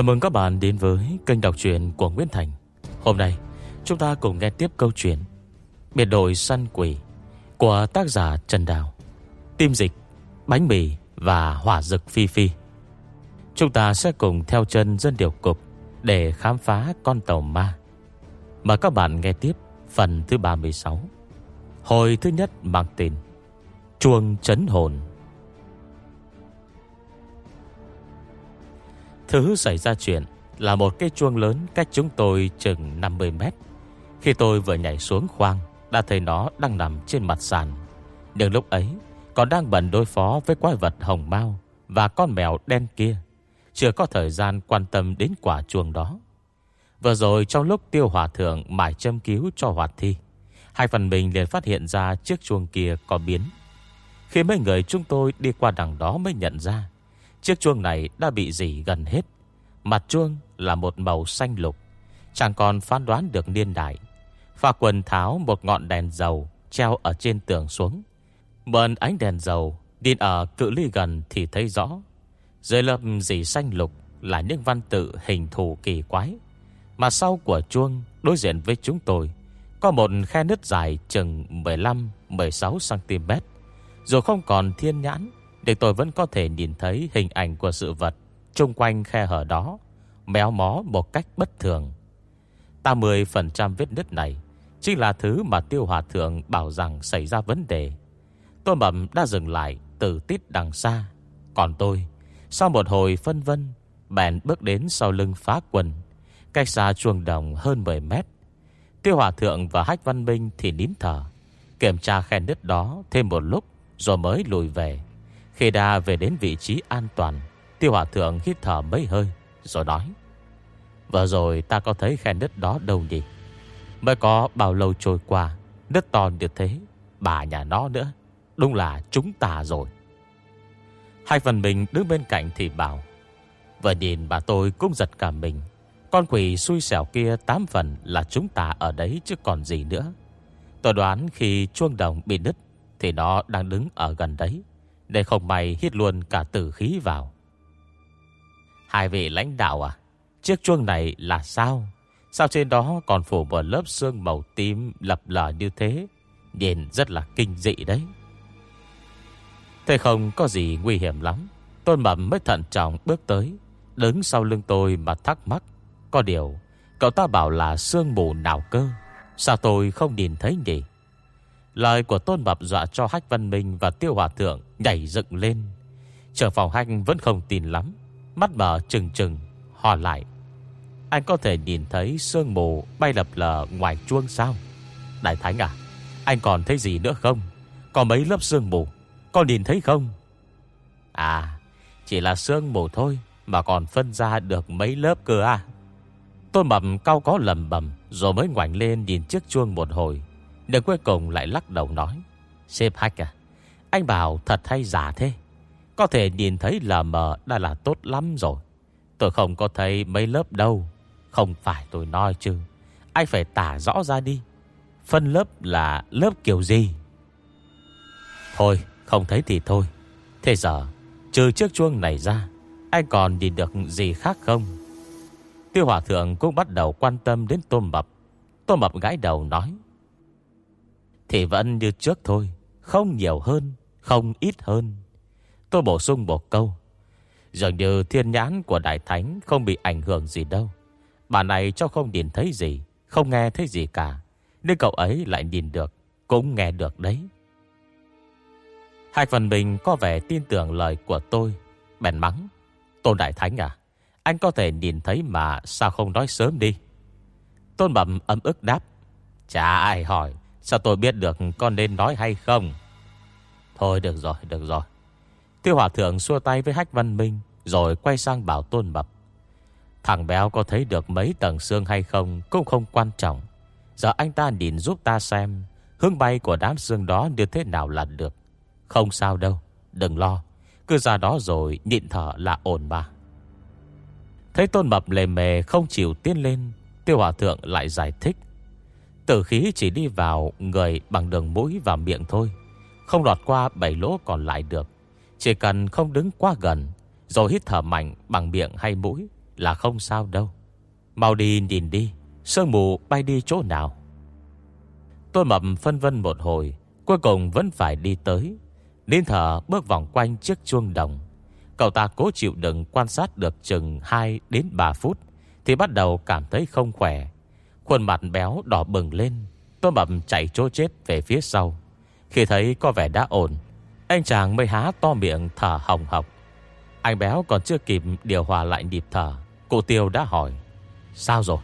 Chào mừng các bạn đến với kênh đọc truyện của Nguyễn Thành. Hôm nay chúng ta cùng nghe tiếp câu chuyện Biệt đội săn quỷ Của tác giả Trần Đào Tim dịch, bánh mì và hỏa dực phi phi. Chúng ta sẽ cùng theo chân dân điều cục Để khám phá con tàu ma. Mời các bạn nghe tiếp phần thứ 36 Hồi thứ nhất mang tên Chuông chấn hồn. Thứ xảy ra chuyện là một cái chuông lớn cách chúng tôi chừng 50 mét. Khi tôi vừa nhảy xuống khoang, đã thấy nó đang nằm trên mặt sàn. Nhưng lúc ấy, còn đang bận đối phó với quái vật hồng mau và con mèo đen kia. Chưa có thời gian quan tâm đến quả chuông đó. Vừa rồi trong lúc tiêu hòa thượng mải châm cứu cho hoạt thi, hai phần mình liền phát hiện ra chiếc chuông kia có biến. Khi mấy người chúng tôi đi qua đằng đó mới nhận ra Chiếc chuông này đã bị dỉ gần hết. Mặt chuông là một màu xanh lục. Chẳng còn phán đoán được niên đại. Pha quần tháo một ngọn đèn dầu Treo ở trên tường xuống. Mượn ánh đèn dầu Đi ở cự ly gần thì thấy rõ. Dưới lớp dỉ xanh lục Là những văn tự hình thù kỳ quái. Mà sau của chuông Đối diện với chúng tôi, Có một khe nứt dài chừng 15-16cm Dù không còn thiên nhãn để tôi vẫn có thể nhìn thấy hình ảnh của sự vật Trung quanh khe hở đó, Méo mó một cách bất thường. 80% vết nứt này Chính là thứ mà tiêu hòa thượng bảo rằng xảy ra vấn đề. Tôi mầm đã dừng lại từ tít đằng xa. Còn tôi, Sau một hồi phân vân, Bèn bước đến sau lưng phá quần, Cách xa chuồng đồng hơn 10 mét. Tiêu hòa thượng và hách văn minh thì nín thở, Kiểm tra khe nứt đó thêm một lúc Rồi mới lùi về khi đã về đến vị trí an toàn, Tiêu hòa thượng hít thở mấy hơi, Rồi nói, Vừa rồi ta có thấy khe nứt đó đâu nhỉ? Mới có bao lâu trôi qua, Nứt to như thế, Bà nhà nó nữa, Đúng là chúng ta rồi. Hai phần mình đứng bên cạnh thì bảo, Vừa nhìn bà tôi cũng giật cả mình. Con quỷ xui xẻo kia tám phần là chúng ta ở đấy chứ còn gì nữa. Tôi đoán khi chuông đồng bị nứt Thì nó đang đứng ở gần đấy để không may hít luôn cả tử khí vào. Hai vị lãnh đạo à Chiếc chuông này là sao? Sao trên đó còn phủ một lớp xương màu tím Lập lờ như thế? Nhìn rất là kinh dị đấy. Thế không có gì nguy hiểm lắm. Tôn Mầm mới thận trọng bước tới, Đứng sau lưng tôi mà thắc mắc. Có điều, Cậu ta bảo là sương mù nào cơ? Sao tôi không nhìn thấy nhỉ? Lời của Tôn Bập dọa cho Hách Văn Minh và Tiêu Hòa Thượng nhảy dựng lên. Trưởng phòng Hách vẫn không tin lắm. Mắt mở trừng trừng, hò lại. Anh có thể nhìn thấy sương mù bay lập lờ ngoài chuông sao? Đại Thánh à, anh còn thấy gì nữa không? Có mấy lớp sương mù, có nhìn thấy không? À, chỉ là sương mù thôi mà còn phân ra được mấy lớp cơ à? Tôn Bập cao có lầm bầm rồi mới ngoảnh lên nhìn chiếc chuông một hồi. Để cuối cùng lại lắc đầu nói, Sếp Hách à Anh bảo thật hay giả thế? Có thể nhìn thấy là mờ đã là tốt lắm rồi. Tôi không có thấy mấy lớp đâu. Không phải tôi nói chứ. Anh phải tả rõ ra đi. Phân lớp là lớp kiểu gì? Thôi, không thấy thì thôi. Thế giờ, Trừ chiếc chuông này ra, Anh còn nhìn được gì khác không? Tiêu Hòa Thượng cũng bắt đầu quan tâm đến Tôm Mập. Tôm Mập gãi đầu nói thì vẫn như trước thôi, Không nhiều hơn, Không ít hơn. Tôi bổ sung một câu, Dường như thiên nhãn của Đại Thánh Không bị ảnh hưởng gì đâu. Bà này cho không nhìn thấy gì, Không nghe thấy gì cả Nên cậu ấy lại nhìn được, Cũng nghe được đấy. Hai phần mình có vẻ tin tưởng lời của tôi, Bèn mắng, Tôn Đại Thánh à Anh có thể nhìn thấy mà sao không nói sớm đi? Tôn Bẩm ấm ức đáp, Chả ai hỏi Sao tôi biết được con nên nói hay không? Thôi, được rồi được rồi. Tiêu Hòa Thượng xua tay với Hách Văn Minh, Rồi quay sang bảo Tôn Mập Thằng béo có thấy được mấy tầng xương hay không Cũng không quan trọng. Giờ anh ta nhìn giúp ta xem, Hướng bay của đám xương đó như thế nào là được. Không sao đâu, Đừng lo. Cứ ra đó rồi nhịn thở là ổn mà. Thấy Tôn Mập lề mề không chịu tiến lên, Tiêu Hòa Thượng lại giải thích. Tử khí chỉ đi vào người bằng đường mũi và miệng thôi. Không lọt qua bảy lỗ còn lại được. Chỉ cần không đứng quá gần, Rồi hít thở mạnh bằng miệng hay mũi Là không sao đâu. Mau đi nhìn đi, Sương mù bay đi chỗ nào? Tôi mập phân vân một hồi, Cuối cùng vẫn phải đi tới. Nín thở bước vòng quanh chiếc chuông đồng. Cậu ta cố chịu đựng quan sát được chừng 2 đến 3 phút Thì bắt đầu cảm thấy không khỏe. Khuôn mặt béo đỏ bừng lên. Tôi mập chạy chỗ chết về phía sau. Khi thấy có vẻ đã ổn, Anh chàng mới há to miệng thở hồng hộc. Anh béo còn chưa kịp điều hòa lại nhịp thở, Cụ tiêu đã hỏi, Sao rồi?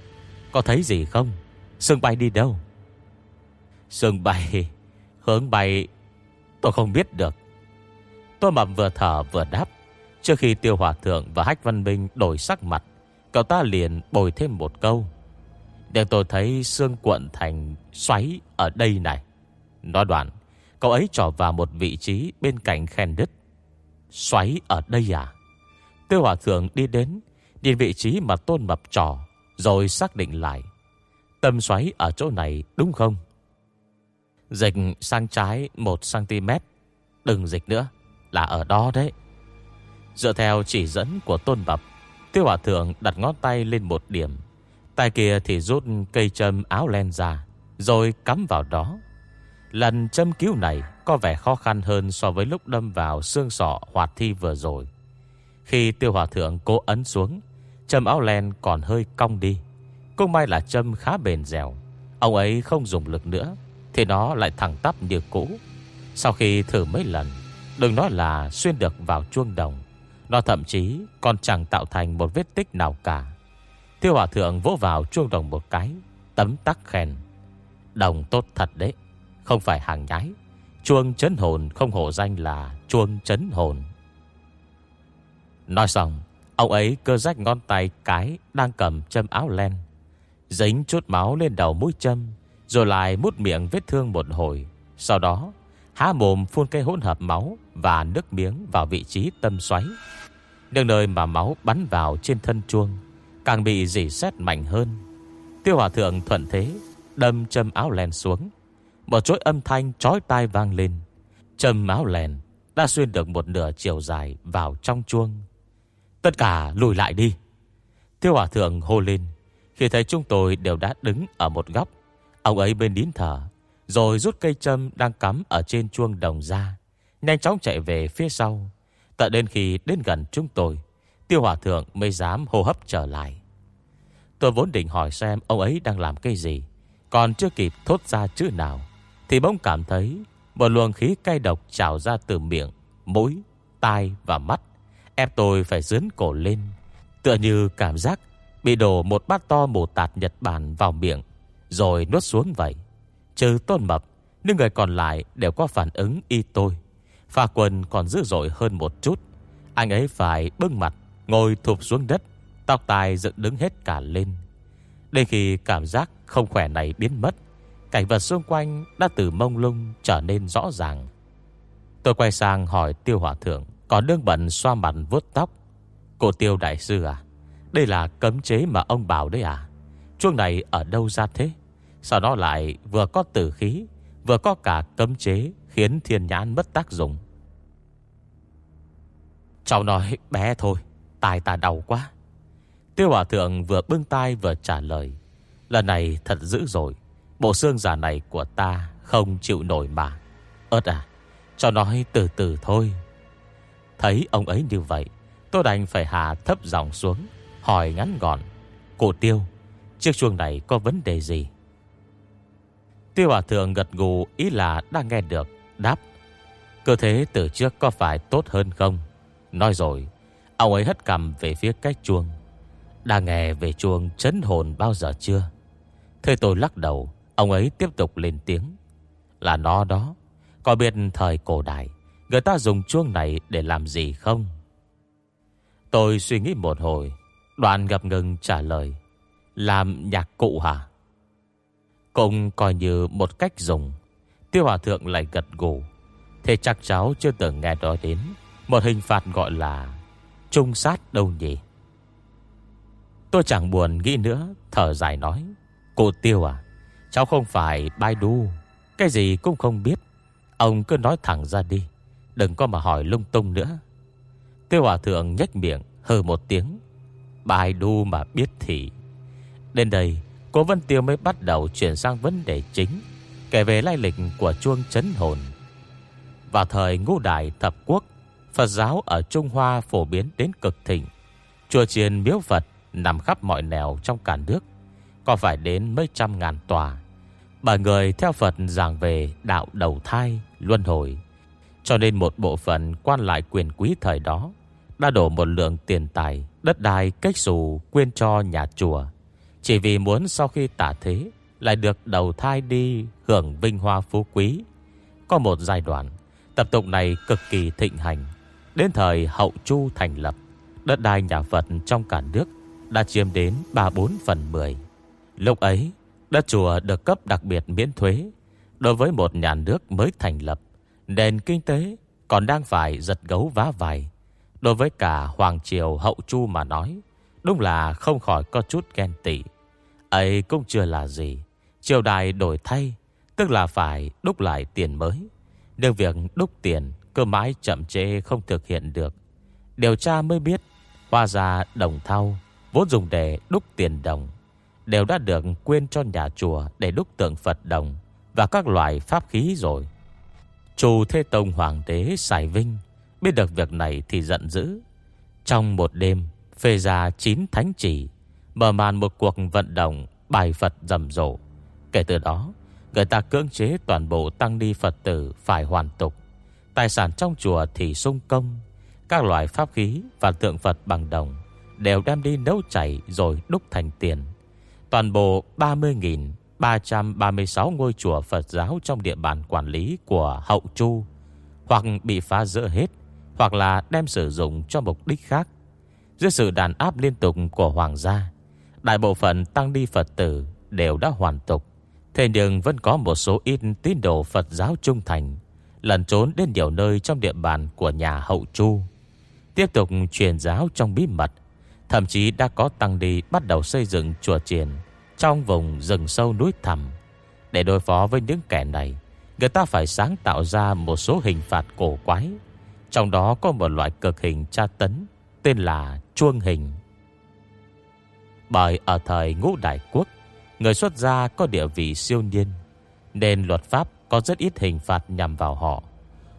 Có thấy gì không? Sương bay đi đâu? Sương bay? Hướng bay? Tôi không biết được. Tôi mập vừa thở vừa đáp. Trước khi tiêu hòa thượng và hách văn minh đổi sắc mặt, Cậu ta liền bồi thêm một câu. Để tôi thấy xương cuộn thành xoáy ở đây này. Nói đoạn Cậu ấy trỏ vào một vị trí bên cạnh khen đứt Xoáy ở đây à? Tiêu hòa thượng đi đến, Nhìn vị trí mà tôn mập trỏ Rồi xác định lại. Tâm xoáy ở chỗ này đúng không? Dịch sang trái 1cm Đừng dịch nữa, Là ở đó đấy. Dựa theo chỉ dẫn của tôn mập Tiêu hòa thượng đặt ngón tay lên một điểm. Tay kia thì rút cây châm áo len ra, Rồi cắm vào đó. Lần châm cứu này Có vẻ khó khăn hơn so với lúc đâm vào Xương sọ hoạt thi vừa rồi. Khi tiêu hỏa thượng cố ấn xuống, Châm áo len còn hơi cong đi. Cũng may là châm khá bền dẻo, Ông ấy không dùng lực nữa, Thì nó lại thẳng tắp như cũ. Sau khi thử mấy lần, Đừng nói là xuyên được vào chuông đồng, Nó thậm chí còn chẳng tạo thành một vết tích nào cả. Tiêu hòa thượng vỗ vào chuông đồng một cái, Tấm tắc khen. Đồng tốt thật đấy, Không phải hàng nhái. Chuông chấn hồn không hổ danh là chuông chấn hồn. Nói xong, Ông ấy cơ rách ngón tay cái Đang cầm châm áo len, Dính chút máu lên đầu mũi châm, Rồi lại mút miệng vết thương một hồi. Sau đó, Há mồm phun cây hỗn hợp máu Và nước miếng vào vị trí tâm xoáy. Đường nơi mà máu bắn vào trên thân chuông Càng bị dỉ xét mạnh hơn. Tiêu hòa thượng thuận thế, Đâm châm áo len xuống. Một chuỗi âm thanh trói tai vang lên. Châm áo len Đã xuyên được một nửa chiều dài vào trong chuông. Tất cả lùi lại đi. Tiêu hòa thượng hô lên. Khi thấy chúng tôi đều đã đứng ở một góc, Ông ấy bên nín thở, Rồi rút cây châm đang cắm ở trên chuông đồng ra, Nhanh chóng chạy về phía sau. Tận đến khi đến gần chúng tôi Tiêu hòa thượng mới dám hô hấp trở lại. Tôi vốn định hỏi xem Ông ấy đang làm cái gì Còn chưa kịp thốt ra chữ nào Thì bỗng cảm thấy Một luồng khí cay độc trào ra từ miệng Mũi, tai và mắt Ép tôi phải dướn cổ lên Tựa như cảm giác Bị đổ một bát to mù tạt Nhật Bản vào miệng Rồi nuốt xuống vậy. Trừ tôn mập Nhưng người còn lại đều có phản ứng y tôi. Pha quần còn dữ dội hơn một chút Anh ấy phải bưng mặt Ngồi thụp xuống đất, Tóc tai dựng đứng hết cả lên. Đến khi cảm giác không khỏe này biến mất, Cảnh vật xung quanh Đã từ mông lung trở nên rõ ràng. Tôi quay sang hỏi tiêu hỏa thượng còn đương bận xoa mặt vuốt tóc? Cô tiêu đại sư à Đây là cấm chế mà ông bảo đấy à. Chuông này ở đâu ra thế? Sao nó lại vừa có tử khí, Vừa có cả cấm chế Khiến thiên nhãn mất tác dụng? Cháu nói bé thôi. Tai ta đau quá. Tiêu hòa thượng vừa bưng tay vừa trả lời, Lần này thật dữ rồi Bộ xương giả này của ta Không chịu nổi mà. Ơt à Cho nói từ từ thôi. Thấy ông ấy như vậy Tôi đành phải hạ thấp giọng xuống, Hỏi ngắn gọn cụ Tiêu, Chiếc chuông này có vấn đề gì? Tiêu Hòa Thượng gật gù, Ý là đang nghe được, Đáp, Cơ thế từ trước có phải tốt hơn không? Nói rồi Ông ấy hất cầm về phía cái chuông. Đang nghe về chuông chấn hồn bao giờ chưa? Thế tôi lắc đầu, Ông ấy tiếp tục lên tiếng. Là nó đó, Có biết thời cổ đại, Người ta dùng chuông này để làm gì không? Tôi suy nghĩ một hồi Đoàn gặp ngừng trả lời. Làm nhạc cụ hả? Cũng coi như một cách dùng. Tiêu Hòa Thượng lại gật gù. Thế chắc cháu chưa từng nghe nói đến Một hình phạt gọi là Trung sát đâu nhỉ? Tôi chẳng buồn nghĩ nữa, Thở dài nói. Cô Tiêu à Cháu không phải bai đu Cái gì cũng không biết. Ông cứ nói thẳng ra đi. Đừng có mà hỏi lung tung nữa. Tiêu hòa thượng nhách miệng, hừ một tiếng. Bài đu mà biết thì. Đến đây, Cô Vân Tiêu mới bắt đầu chuyển sang vấn đề chính, Kể về lai lịch của chuông chấn hồn. Vào thời ngũ đại thập quốc Phật giáo ở Trung Hoa phổ biến đến cực thịnh. Chùa chiền miếu Phật Nằm khắp mọi nẻo trong cả nước Có phải đến mấy trăm ngàn tòa. Bởi người theo Phật giảng về đạo đầu thai, luân hồi. Cho nên một bộ phận quan lại quyền quý thời đó Đã đổ một lượng tiền tài Đất đai cách xù quyên cho nhà chùa. Chỉ vì muốn sau khi tả thế Lại được đầu thai đi hưởng vinh hoa phú quý. Có một giai đoạn Tập tục này cực kỳ thịnh hành. Đến thời hậu chu thành lập, Đất đai nhà Phật trong cả nước Đã chiếm đến 3-4 phần 10 Lúc ấy, Đất chùa được cấp đặc biệt miễn thuế. Đối với một nhà nước mới thành lập, Nền kinh tế Còn đang phải giật gấu vá vài. Đối với cả Hoàng Triều hậu chu mà nói, Đúng là không khỏi có chút ghen tị. Ấy cũng chưa là gì, Triều đài đổi thay, Tức là phải đúc lại tiền mới. Nhưng việc đúc tiền Cơ mãi chậm chê không thực hiện được. Điều tra mới biết, Hoa ra đồng thau Vốn dùng để đúc tiền đồng, Đều đã được quên cho nhà chùa Để đúc tượng Phật đồng Và các loại pháp khí rồi. Chủ Thế Tông Hoàng đế Sài Vinh Biết được việc này thì giận dữ. Trong một đêm, Phê ra chín thánh chỉ, Mở màn một cuộc vận động Bài Phật rầm rộ. Kể từ đó, Người ta cưỡng chế toàn bộ tăng ni Phật tử Phải hoàn tục. Tài sản trong chùa thì sung công. Các loại pháp khí và tượng Phật bằng đồng Đều đem đi nấu chảy Rồi đúc thành tiền. Toàn bộ 30.336 ngôi chùa Phật giáo Trong địa bàn quản lý của Hậu Chu, Hoặc bị phá rỡ hết, Hoặc là đem sử dụng cho mục đích khác. Dưới sự đàn áp liên tục của Hoàng gia, Đại bộ phận tăng đi Phật tử Đều đã hoàn tục. Thế nhưng vẫn có một số ít tín đồ Phật giáo trung thành Lần trốn đến nhiều nơi trong địa bàn của nhà hậu chu. Tiếp tục truyền giáo trong bí mật, Thậm chí đã có tăng đi bắt đầu xây dựng chùa triển Trong vùng rừng sâu núi thẳm. Để đối phó với những kẻ này, Người ta phải sáng tạo ra một số hình phạt cổ quái. Trong đó có một loại cực hình tra tấn, Tên là chuông hình. Bởi ở thời ngũ đại quốc, Người xuất gia có địa vị siêu nhiên, Nên luật pháp có rất ít hình phạt nhằm vào họ.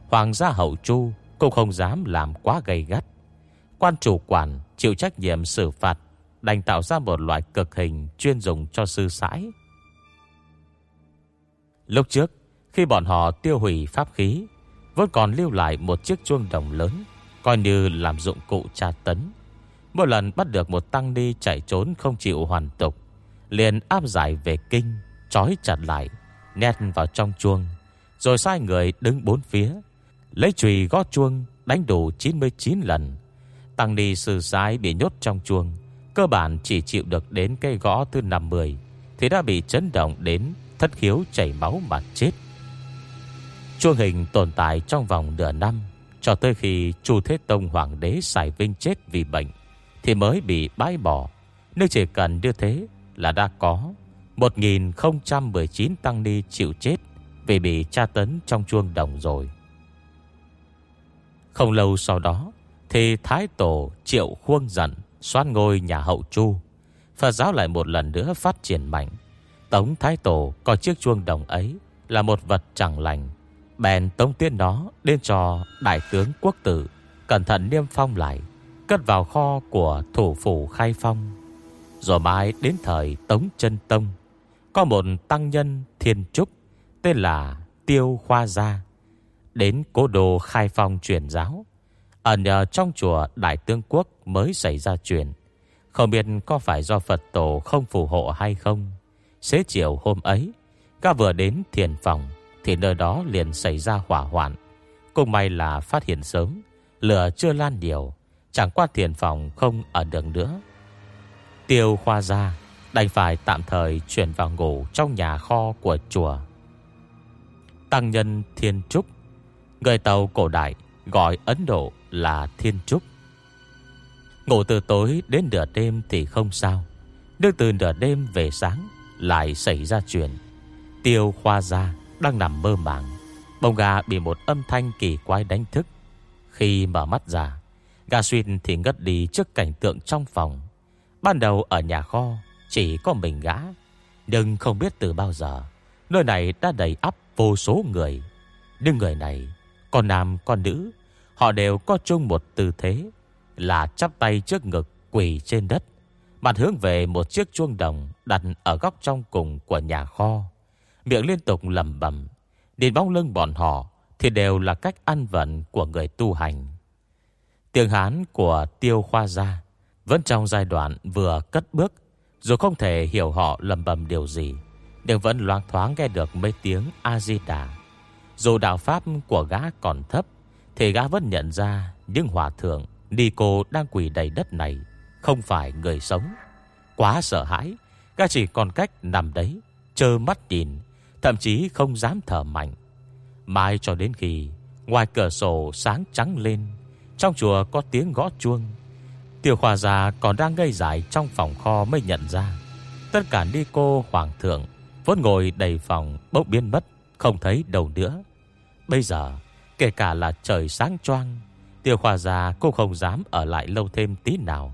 Hoàng gia hậu chu Cũng không dám làm quá gay gắt. Quan chủ quản chịu trách nhiệm xử phạt, Đành tạo ra một loại cực hình Chuyên dùng cho sư sãi. Lúc trước, Khi bọn họ tiêu hủy pháp khí, Vẫn còn lưu lại một chiếc chuông đồng lớn, Coi như làm dụng cụ tra tấn. Mỗi lần bắt được một tăng ni chạy trốn không chịu hoàn tục, Liền áp giải về kinh, Trói chặt lại. Nét vào trong chuông, Rồi sai người đứng bốn phía, Lấy chùy gõ chuông, Đánh đủ 99 lần. Tăng ni sư sái bị nhốt trong chuông, Cơ bản chỉ chịu được đến cây gõ thứ 50 Thì đã bị chấn động đến Thất khiếu chảy máu mà chết. Chuông hình tồn tại trong vòng nửa năm, Cho tới khi Chu Thế Tông Hoàng đế Sài Vinh chết vì bệnh, Thì mới bị bãi bỏ. Nếu chỉ cần như thế là đã có. 1019 tăng ni chịu chết Vì bị tra tấn trong chuông đồng rồi. Không lâu sau đó, Thì Thái Tổ Triệu Khuông giận Xoát ngôi nhà hậu chu. Phật giáo lại một lần nữa phát triển mạnh. Tống Thái Tổ coi chiếc chuông đồng ấy Là một vật chẳng lành, Bèn tống tiên nó Đến cho đại tướng quốc tử, Cẩn thận niêm phong lại, Cất vào kho của thủ phủ khai phong. Rồi mãi đến thời Tống chân Tông có một tăng nhân thiên trúc Tên là Tiêu Khoa Gia, Đến cố đồ khai phong truyền giáo. Ở nhờ trong chùa Đại Tương Quốc mới xảy ra chuyện. Không biết có phải do Phật tổ không phù hộ hay không. Xế chiều hôm ấy, Các vừa đến thiền phòng Thì nơi đó liền xảy ra hỏa hoạn. Cũng may là phát hiện sớm, Lửa chưa lan nhiều, Chẳng qua thiền phòng không ở đường nữa. Tiêu khoa gia Đành phải tạm thời chuyển vào ngủ Trong nhà kho của chùa. Tăng nhân Thiên Trúc, Người tàu cổ đại, Gọi Ấn Độ là Thiên Trúc. Ngủ từ tối đến nửa đêm thì không sao, Nhưng từ nửa đêm về sáng Lại xảy ra chuyện. Tiêu khoa ra Đang nằm mơ màng, Bông gà bị một âm thanh kỳ quái đánh thức. Khi mở mắt ra, Gà xuyên thì ngất đi trước cảnh tượng trong phòng. Ban đầu ở nhà kho chỉ có mình gã. Nhưng không biết từ bao giờ, Nơi này đã đầy ắp vô số người. Nhưng người này, Con nam, con nữ, Họ đều có chung một tư thế, Là chắp tay trước ngực quỳ trên đất, Mặt hướng về một chiếc chuông đồng Đặt ở góc trong cùng của nhà kho. Miệng liên tục lầm bầm Nhìn bóng lưng bọn họ Thì đều là cách ăn vận của người tu hành. Tiếng Hán của Tiêu Khoa Gia Vẫn trong giai đoạn vừa cất bước dù không thể hiểu họ lầm bầm điều gì, Nhưng vẫn loáng thoáng nghe được mấy tiếng A-di-đà. Dù đạo pháp của gã còn thấp, Thì gã vẫn nhận ra Những hòa thượng đi cô đang quỳ đầy đất này Không phải người sống. Quá sợ hãi, Gã chỉ còn cách nằm đấy Chơ mắt nhìn, Thậm chí không dám thở mạnh. Mai cho đến khi Ngoài cửa sổ sáng trắng lên, Trong chùa có tiếng gõ chuông. Tiểu khoa già còn đang ngây dại Trong phòng kho mới nhận ra. Tất cả ni cô hoàng thượng Vốn ngồi đầy phòng bốc biến mất, Không thấy đầu nữa. Bây giờ, kể cả là trời sáng choang, Tiểu khoa già cô không dám ở lại lâu thêm tí nào.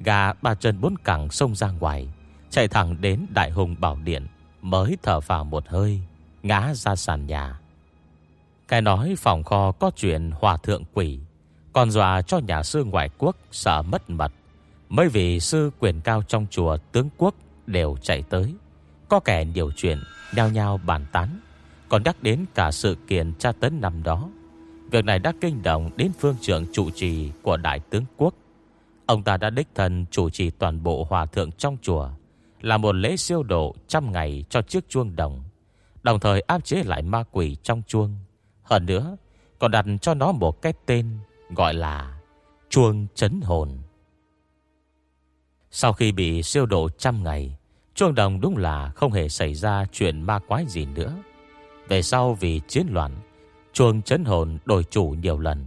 Gà ba chân bốn cẳng xông ra ngoài, Chạy thẳng đến đại hùng bảo điện, Mới thở vào một hơi, Ngã ra sàn nhà. Cái nói phòng kho có chuyện hòa thượng quỷ. Còn dọa cho nhà sư ngoại quốc Sợ mất mật Mới vì sư quyền cao trong chùa tướng quốc Đều chạy tới. Có kẻ điều chuyện Nhao nhao bàn tán Còn nhắc đến cả sự kiện tra tấn năm đó. Việc này đã kinh động đến phương trưởng trụ trì của đại tướng quốc. Ông ta đã đích thân chủ trì toàn bộ hòa thượng trong chùa là một lễ siêu độ trăm ngày cho chiếc chuông đồng, đồng thời áp chế lại ma quỷ trong chuông. Hơn nữa, còn đặt cho nó một cái tên gọi là chuông chấn hồn. Sau khi bị siêu độ trăm ngày, chuông đồng đúng là không hề xảy ra chuyện ma quái gì nữa. Về sau vì chiến loạn, chuông chấn hồn đổi chủ nhiều lần.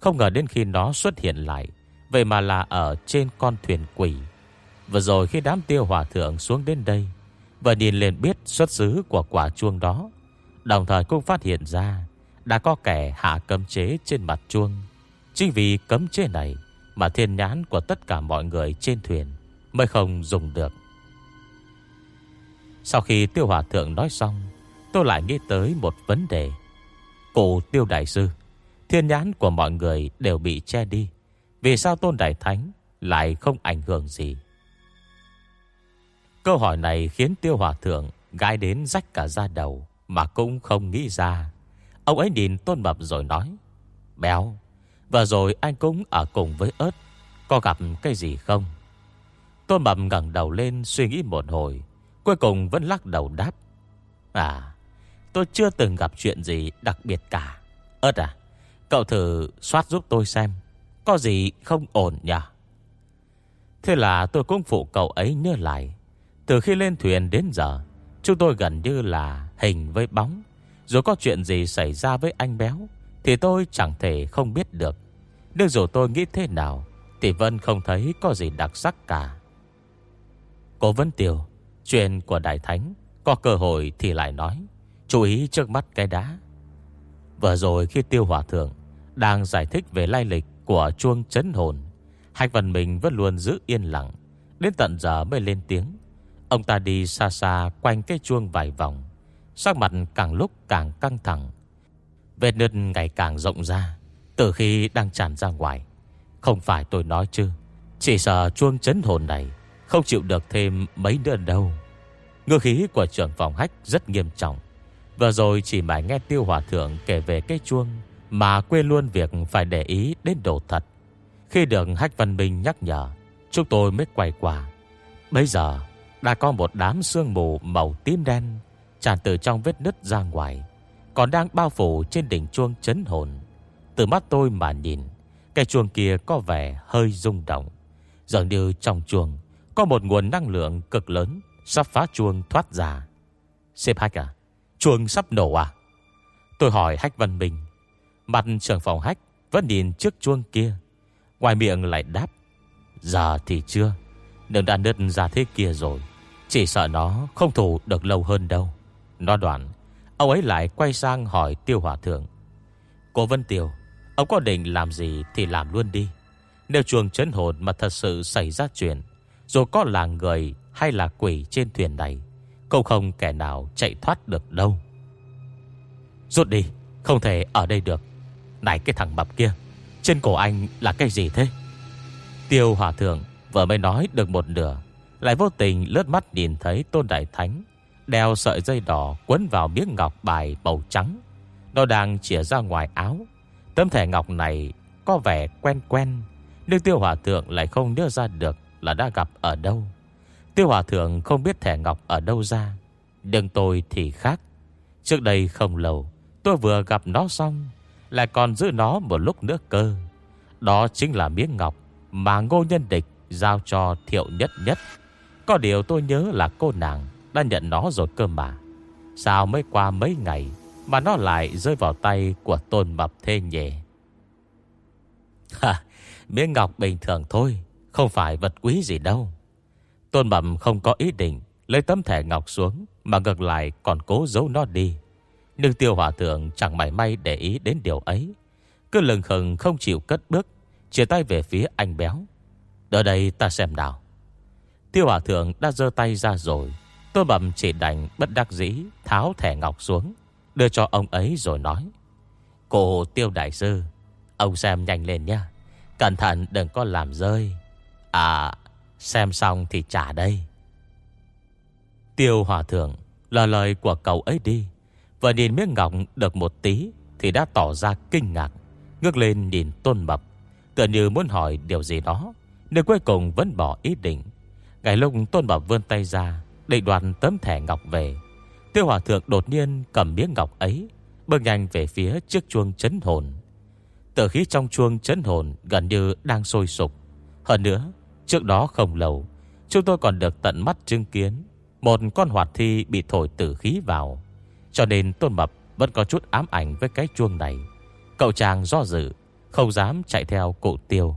Không ngờ đến khi nó xuất hiện lại, vậy mà là ở trên con thuyền quỷ. Vừa rồi khi đám tiêu hòa thượng xuống đến đây và nhìn liền biết xuất xứ của quả chuông đó Đồng thời cũng phát hiện ra Đã có kẻ hạ cấm chế trên mặt chuông Chính vì cấm chế này Mà thiên nhãn của tất cả mọi người trên thuyền Mới không dùng được. Sau khi tiêu hòa thượng nói xong, Tôi lại nghĩ tới một vấn đề. Cụ tiêu đại sư, Thiên nhãn của mọi người đều bị che đi, Vì sao tôn đại thánh Lại không ảnh hưởng gì? Câu hỏi này khiến tiêu hòa thượng gai đến rách cả da đầu Mà cũng không nghĩ ra. Ông ấy nhìn tôn mập rồi nói, Béo và rồi anh cũng ở cùng với ớt. Có gặp cái gì không? Tôn mập ngẩng đầu lên suy nghĩ một hồi, Cuối cùng vẫn lắc đầu đáp. À Tôi chưa từng gặp chuyện gì đặc biệt cả. Ớt à Cậu thử soát giúp tôi xem, Có gì không ổn nhỉ? Thế là tôi cũng phụ cậu ấy nhớ lại. Từ khi lên thuyền đến giờ, Chúng tôi gần như là hình với bóng. Dù có chuyện gì xảy ra với anh béo thì tôi chẳng thể không biết được. Nhưng dù tôi nghĩ thế nào, Thì Vân không thấy có gì đặc sắc cả. Cô Vân Tiểu, Chuyện của Đại Thánh, Có cơ hội thì lại nói. Chú ý trước mắt cái đá. Vừa rồi khi Tiêu Hòa Thượng Đang giải thích về lai lịch của chuông chấn hồn, Hạch Văn Mình vẫn luôn giữ yên lặng. Đến tận giờ mới lên tiếng. Ông ta đi xa xa quanh cái chuông vài vòng. Sắc mặt càng lúc càng căng thẳng. Vết nứt ngày càng rộng ra Từ khi đang tràn ra ngoài. Không phải tôi nói chứ Chỉ sợ chuông chấn hồn này Không chịu được thêm mấy nữa đâu. Ngư khí của trưởng phòng hách rất nghiêm trọng. Vừa rồi chỉ mãi nghe tiêu hòa thượng kể về cái chuông Mà quên luôn việc phải để ý đến đồ thật. Khi được hách văn minh nhắc nhở Chúng tôi mới quay qua. Bây giờ đã có một đám sương mù màu tím đen tràn từ trong vết nứt ra ngoài, còn đang bao phủ trên đỉnh chuông chấn hồn. Từ mắt tôi mà nhìn, cái chuông kia có vẻ hơi rung động, dường như trong chuông có một nguồn năng lượng cực lớn sắp phá chuông thoát ra. Xếp Hách à, chuông sắp nổ à? Tôi hỏi Hách Văn Minh, mặt trưởng phòng Hách vẫn nhìn trước chuông kia, ngoài miệng lại đáp, giờ thì chưa. Đừng đã nứt ra thế kia rồi Chỉ sợ nó không thủ được lâu hơn đâu Nó đoạn Ông ấy lại quay sang hỏi tiêu hòa thượng. Cô Vân Tiêu, Ông có định làm gì thì làm luôn đi. Nếu chuồng chấn hồn mà thật sự xảy ra chuyện, Dù có là người hay là quỷ trên thuyền này, Cũng không kẻ nào chạy thoát được đâu. Rút đi, Không thể ở đây được. Này cái thằng mập kia, Trên cổ anh là cái gì thế? Tiêu hòa thượng vừa mới nói được một nửa, Lại vô tình lướt mắt nhìn thấy Tôn Đại Thánh. Đeo sợi dây đỏ quấn vào miếng ngọc bài màu trắng. Nó đang chỉa ra ngoài áo. Tấm thẻ ngọc này có vẻ quen quen, Nhưng tiêu hòa thượng lại không nhớ ra được Là đã gặp ở đâu. Tiêu hòa thượng không biết thẻ ngọc ở đâu ra, Nhưng tôi thì khác. Trước đây không lâu, Tôi vừa gặp nó xong, Lại còn giữ nó một lúc nữa cơ. Đó chính là miếng ngọc Mà ngô nhân địch giao cho thiệu nhất nhất. Có điều tôi nhớ là cô nàng đã nhận nó rồi cơ mà. Sao mới qua mấy ngày Mà nó lại rơi vào tay của tôn mập thê nhẹ Ha, Miếng ngọc bình thường thôi, Không phải vật quý gì đâu. Tôn mập không có ý định Lấy tấm thẻ ngọc xuống Mà ngược lại còn cố giấu nó đi. Nhưng tiêu hỏa thượng chẳng mảy may để ý đến điều ấy. Cứ lừng khừng không chịu cất bước, Chia tay về phía anh béo. Đợi đây ta xem nào. Tiêu hỏa thượng đã dơ tay ra rồi Tôi bầm chỉ đành bất đắc dĩ Tháo thẻ ngọc xuống, Đưa cho ông ấy rồi nói, Cô tiêu đại sư, Ông xem nhanh lên nha Cẩn thận đừng có làm rơi. À xem xong thì trả đây. Tiêu hòa thượng Là lời của cậu ấy đi Và nhìn miếng ngọc được một tí Thì đã tỏ ra kinh ngạc, Ngước lên nhìn tôn mập, Tựa như muốn hỏi điều gì đó, Nhưng cuối cùng vẫn bỏ ý định. Ngày lúc tôn mập vươn tay ra để đoàn tấm thẻ ngọc về. Tiêu hòa thượng đột nhiên cầm miếng ngọc ấy, Bước nhanh về phía chiếc chuông chấn hồn. Tử khí trong chuông chấn hồn Gần như đang sôi sục. Hơn nữa, trước đó không lâu, Chúng tôi còn được tận mắt chứng kiến Một con hoạt thi bị thổi tử khí vào. Cho nên Tôn Mập Vẫn có chút ám ảnh với cái chuông này. Cậu chàng do dự, Không dám chạy theo cụ tiêu.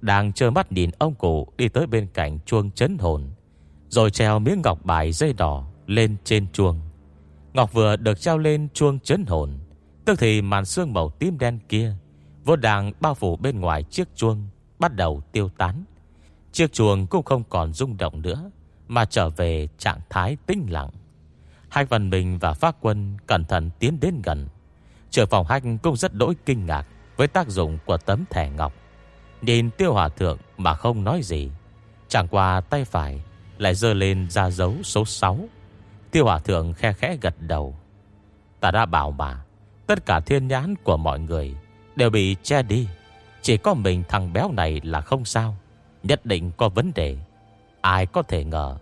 Đang trơ mắt nhìn ông cụ Đi tới bên cạnh chuông chấn hồn. Rồi treo miếng ngọc bài dây đỏ Lên trên chuông. Ngọc vừa được treo lên chuông chấn hồn, Tức thì màn xương màu tím đen kia, Vô đàng bao phủ bên ngoài chiếc chuông, Bắt đầu tiêu tán. Chiếc chuông cũng không còn rung động nữa, Mà trở về trạng thái tĩnh lặng. Hai Văn Bình và Pháp Quân Cẩn thận tiến đến gần. Trưởng phòng hanh cũng rất đỗi kinh ngạc Với tác dụng của tấm thẻ ngọc. Nhìn tiêu hòa thượng mà không nói gì, Chẳng qua tay phải lại dơ lên ra dấu số 6 Tiêu hòa thượng khe khẽ gật đầu. Ta đã bảo mà Tất cả thiên nhãn của mọi người Đều bị che đi. Chỉ có mình thằng béo này là không sao, Nhất định có vấn đề. Ai có thể ngờ,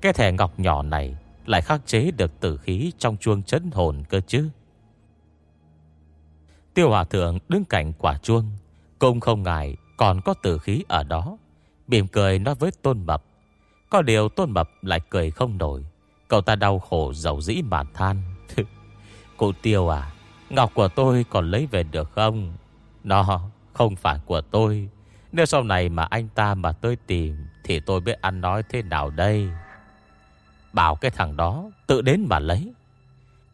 Cái thẻ ngọc nhỏ này Lại khắc chế được tử khí trong chuông chấn hồn cơ chứ? Tiêu hòa thượng đứng cạnh quả chuông, Cũng không ngại Còn có tử khí ở đó. Mỉm cười nói với tôn mập có điều tôn mập lại cười không nổi. Cậu ta đau khổ giàu dĩ mà than. Cụ tiêu à Ngọc của tôi còn lấy về được không? Nó không phải của tôi. Nếu sau này mà anh ta mà tôi tìm, Thì tôi biết ăn nói thế nào đây? Bảo cái thằng đó Tự đến mà lấy.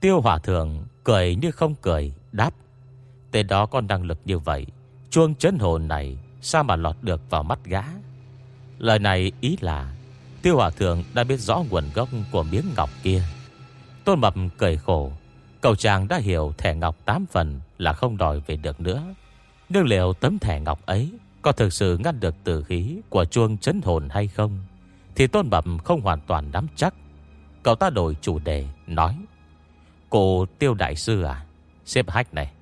Tiêu hỏa thường cười như không cười, Đáp. Tên đó có năng lực như vậy, Chuông chấn hồn này Sao mà lọt được vào mắt gã? Lời này ý là Tiêu hòa thượng đã biết rõ nguồn gốc của miếng ngọc kia Tôn Mập cười khổ Cậu chàng đã hiểu thẻ ngọc 8 phần là không đòi về được nữa. Nhưng liệu tấm thẻ ngọc ấy có thực sự ngăn được tử khí của chuông chấn hồn hay không? Thì Tôn Mập không hoàn toàn nắm chắc. Cậu ta đổi chủ đề, nói. Cô tiêu đại sư à? Xếp hách này.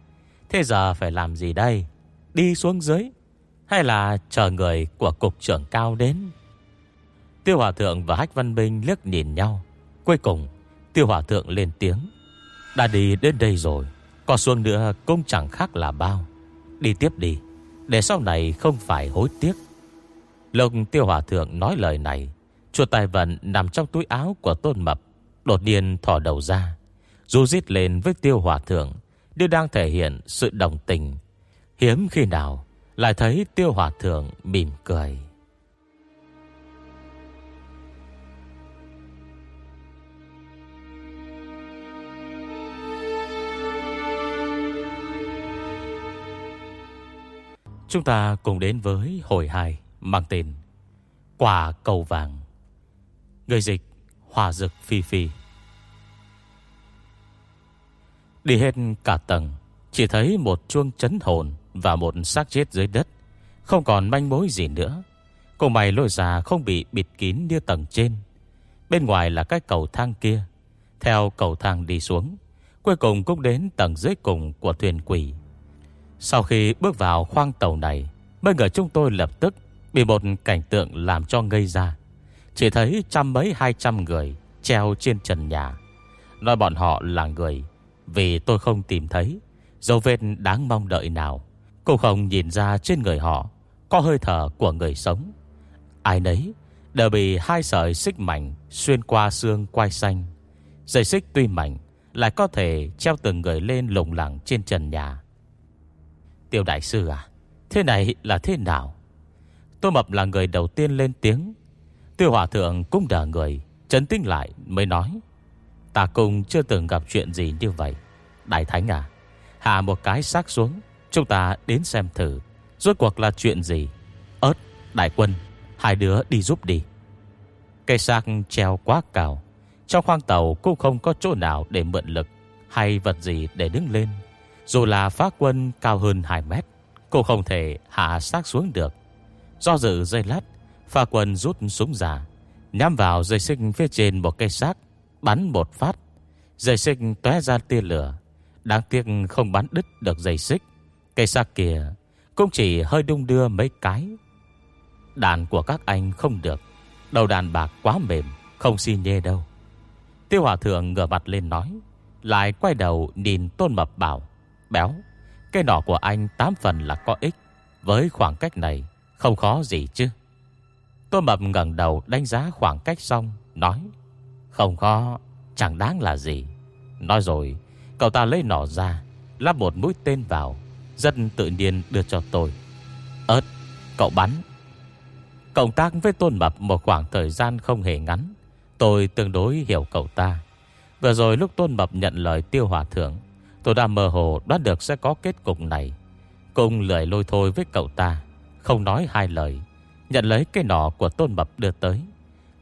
Thế giờ phải làm gì đây? Đi xuống dưới? Hay là chờ người của cục trưởng cao đến? Tiêu Hòa Thượng và Hách Văn Minh liếc nhìn nhau. Cuối cùng, Tiêu Hòa Thượng lên tiếng. Đã đi đến đây rồi Còn xuống nữa cũng chẳng khác là bao Đi tiếp đi Để sau này không phải hối tiếc Lộc tiêu hòa thượng nói lời này Chuột tài vận nằm trong túi áo của tôn mập Đột nhiên thỏ đầu ra Dù giết lên với tiêu hòa thượng Đều đang thể hiện sự đồng tình Hiếm khi nào Lại thấy tiêu hòa thượng mỉm cười Chúng ta cùng đến với hồi 2 mang tên Quả cầu vàng, Người dịch Hòa dực phi phi. Đi hết cả tầng, Chỉ thấy một chuông chấn hồn Và một xác chết dưới đất, Không còn manh mối gì nữa. Cô mày lôi ra không bị bịt kín như tầng trên. Bên ngoài là cái cầu thang kia. Theo cầu thang đi xuống, Cuối cùng cũng đến tầng dưới cùng của thuyền quỷ. Sau khi bước vào khoang tàu này Mấy người chúng tôi lập tức Bị một cảnh tượng làm cho ngây ra. Chỉ thấy trăm mấy hai trăm người Treo trên trần nhà. Nói bọn họ là người, Vì tôi không tìm thấy Dấu vết đáng mong đợi nào. Cô không nhìn ra trên người họ Có hơi thở của người sống. Ai nấy đều bị hai sợi xích mảnh Xuyên qua xương quai xanh. Dây xích tuy mảnh Lại có thể treo từng người lên lồng lẳng trên trần nhà. Tiêu đại sư à? Thế này là thế nào? Tô Mập là người đầu tiên lên tiếng. Tiêu Hòa Thượng cũng đỡ người Chấn tinh lại mới nói Ta cùng chưa từng gặp chuyện gì như vậy. Đại Thánh à Hạ một cái xác xuống Chúng ta đến xem thử. Rốt cuộc là chuyện gì? Ơt, đại quân Hai đứa đi giúp đi. Cây xác treo quá cao Trong khoang tàu cũng không có chỗ nào để mượn lực Hay vật gì để đứng lên. Dù là phá quân cao hơn 2 mét, Cô không thể hạ xác xuống được. Do dự dây lát Pha quân rút súng giả Nhắm vào dây xích phía trên một cây xác, Bắn một phát. Dây xích tóe ra tia lửa. Đáng tiếc không bắn đứt được dây xích. Cây xác kia Cũng chỉ hơi đung đưa mấy cái. Đàn của các anh không được. Đầu đàn bạc quá mềm, Không xi nhê đâu. Tiêu hòa thượng ngửa mặt lên nói, Lại quay đầu nhìn tôn mập bảo. Béo. Cây nỏ của anh tám phần là có ích. Với khoảng cách này, Không khó gì chứ. Tô mập ngẩng đầu đánh giá khoảng cách xong, Nói, Không khó, Chẳng đáng là gì. Nói rồi, Cậu ta lấy nỏ ra, Lắp một mũi tên vào, Rất tự nhiên đưa cho tôi. Ơt Cậu bắn. Cộng tác với Tôn Mập một khoảng thời gian không hề ngắn, Tôi tương đối hiểu cậu ta. Vừa rồi lúc Tôn Mập nhận lời tiêu hòa thưởng Tôi đã mơ hồ đoán được sẽ có kết cục này. Cùng lười lôi thôi với cậu ta, Không nói hai lời, Nhận lấy cái nỏ của Tôn Mập đưa tới.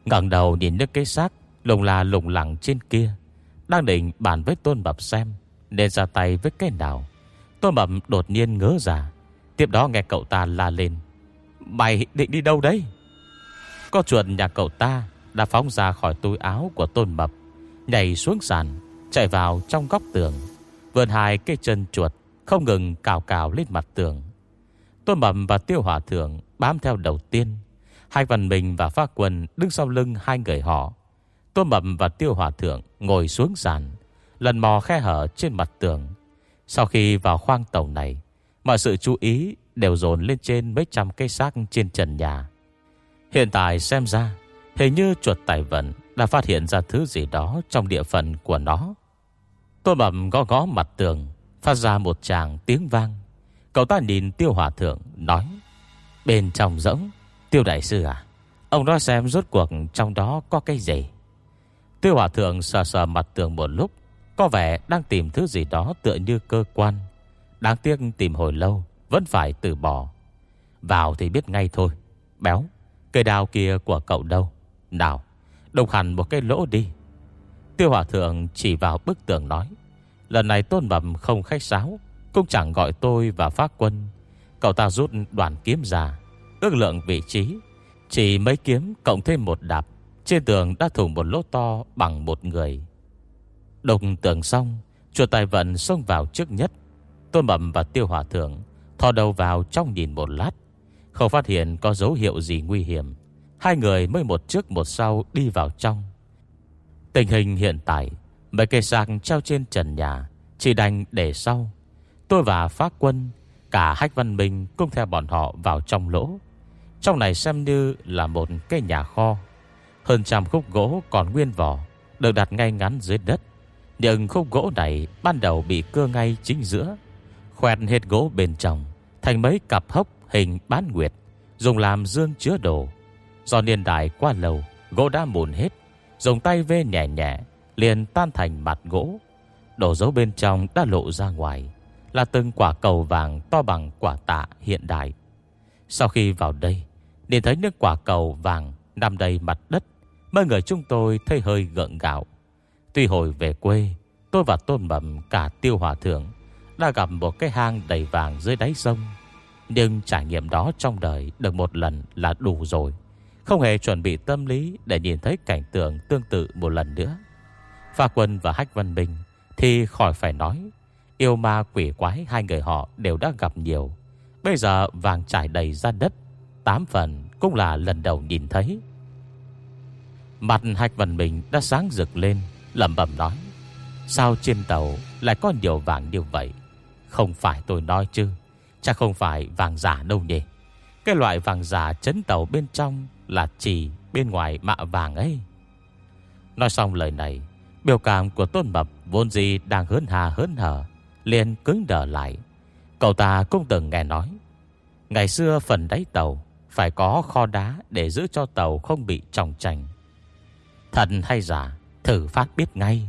Ngẩng đầu nhìn nước cái xác Lùng là lùng lặng trên kia, Đang định bàn với Tôn Mập xem Nên ra tay với cái nào. Tôn Mập đột nhiên ngỡ ra, Tiếp đó nghe cậu ta la lên. Mày định đi đâu đấy? Có chuột nhà cậu ta Đã phóng ra khỏi túi áo của Tôn Mập, Nhảy xuống sàn, Chạy vào trong góc tường. Vườn hai cây chân chuột Không ngừng cào cào lên mặt tường Tôn Mập và Tiêu Hỏa Thượng Bám theo đầu tiên Hai Văn Minh và Phá Quân đứng sau lưng hai người họ Tôn Mập và Tiêu Hỏa Thượng Ngồi xuống sàn Lần mò khe hở trên mặt tường Sau khi vào khoang tàu này Mọi sự chú ý đều dồn lên trên mấy trăm cây xác trên trần nhà. Hiện tại xem ra, hình như chuột tài vận đã phát hiện ra thứ gì đó trong địa phận của nó. Tôi bẩm gõ gõ mặt tường, phát ra một tràng tiếng vang. Cậu ta nhìn tiêu hòa thượng, nói, bên trong rỗng, tiêu đại sư à, ông nói xem rốt cuộc trong đó có cái gì. Tiêu hòa thượng sờ sờ mặt tường một lúc, có vẻ đang tìm thứ gì đó tựa như cơ quan. Đáng tiếc tìm hồi lâu vẫn phải từ bỏ Vào thì biết ngay thôi Béo Cây đào kia của cậu đâu Nào đục hẳn một cái lỗ đi Tiêu Hòa thượng chỉ vào bức tường nói, Lần này tôn mầm không khách sáo, Cũng chẳng gọi tôi và phát quân. Cậu ta rút đoàn kiếm ra, Ước lượng vị trí. Chỉ mấy kiếm cộng thêm một đạp, Trên tường đã thủng một lỗ to bằng một người. Đồng tường xong Chùa tài vận xông vào trước nhất. Tôn mầm và tiêu Hòa thượng Thò đầu vào trong nhìn một lát, Không phát hiện có dấu hiệu gì nguy hiểm. Hai người mới một trước một sau đi vào trong. Tình hình hiện tại, Mấy cây sạc treo trên trần nhà, Chỉ đành để sau. Tôi và phát quân, Cả Hách Văn Minh cũng theo bọn họ vào trong lỗ. Trong này xem như là một cái nhà kho. Hơn trăm khúc gỗ còn nguyên vỏ, Được đặt ngay ngắn dưới đất. Nhưng khúc gỗ này ban đầu bị cưa ngay chính giữa Khoẹt hết gỗ bên trong, Thành mấy cặp hốc hình bán nguyệt, Dùng làm dương chứa đồ. Do niên đại qua lâu, Gỗ đã mùn hết Dùng tay vê nhẹ nhẹ, Liền tan thành mặt gỗ. Đồ dấu bên trong đã lộ ra ngoài, Là từng quả cầu vàng to bằng quả tạ hiện đại. Sau khi vào đây, Nhìn thấy nước quả cầu vàng nằm đầy mặt đất, Mấy người chúng tôi thấy hơi gợn gạo. Tuy hồi về quê, Tôi và Tôn Mầm cả tiêu hòa thượng Đã gặp một cái hang đầy vàng dưới đáy sông. Nhưng trải nghiệm đó trong đời Được một lần là đủ rồi. Không hề chuẩn bị tâm lý Để nhìn thấy cảnh tượng tương tự một lần nữa. Pha Quân và Hách Văn Minh Thì khỏi phải nói, Yêu ma quỷ quái hai người họ đều đã gặp nhiều. Bây giờ vàng trải đầy ra đất, Tám phần cũng là lần đầu nhìn thấy. Mặt Hách Văn Minh đã sáng rực lên, lẩm bẩm nói, Sao trên tàu lại có nhiều vàng như vậy? Không phải tôi nói chứ, Chắc không phải vàng giả đâu nhỉ. Cái loại vàng giả chấn tàu bên trong là chỉ bên ngoài mạ vàng ấy. Nói xong lời này, Biểu cảm của Tôn Mập Vốn gì đang hớn hà hớn hở, liền cứng đờ lại. Cậu ta cũng từng nghe nói, Ngày xưa phần đáy tàu Phải có kho đá để giữ cho tàu không bị trọng chành. Thật hay giả, Thử phát biết ngay.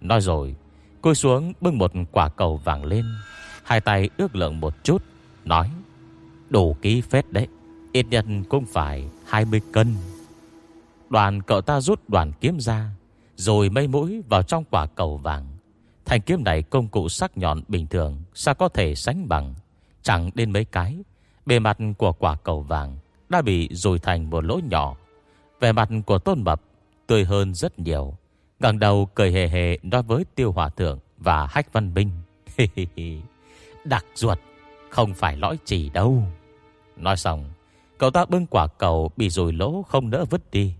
Nói rồi, Cúi xuống bưng một quả cầu vàng lên, Hai tay ước lượng một chút, Nói, Đủ ký phết đấy, Ít nhất cũng phải 20 cân. Đoàn cậu ta rút đoàn kiếm ra, Rồi mây mũi vào trong quả cầu vàng. Thanh kiếm này công cụ sắc nhọn bình thường, Sao có thể sánh bằng? Chẳng đến mấy cái, Bề mặt của quả cầu vàng Đã bị rồi thành một lỗ nhỏ. Về mặt của tôn mập Tươi hơn rất nhiều, ngẩng đầu cười hề hề nói với tiêu hòa thượng Và hách văn binh. Đặc ruột, Không phải lõi chỉ đâu. Nói xong Cậu ta bưng quả cầu bị rùi lỗ không nỡ vứt đi.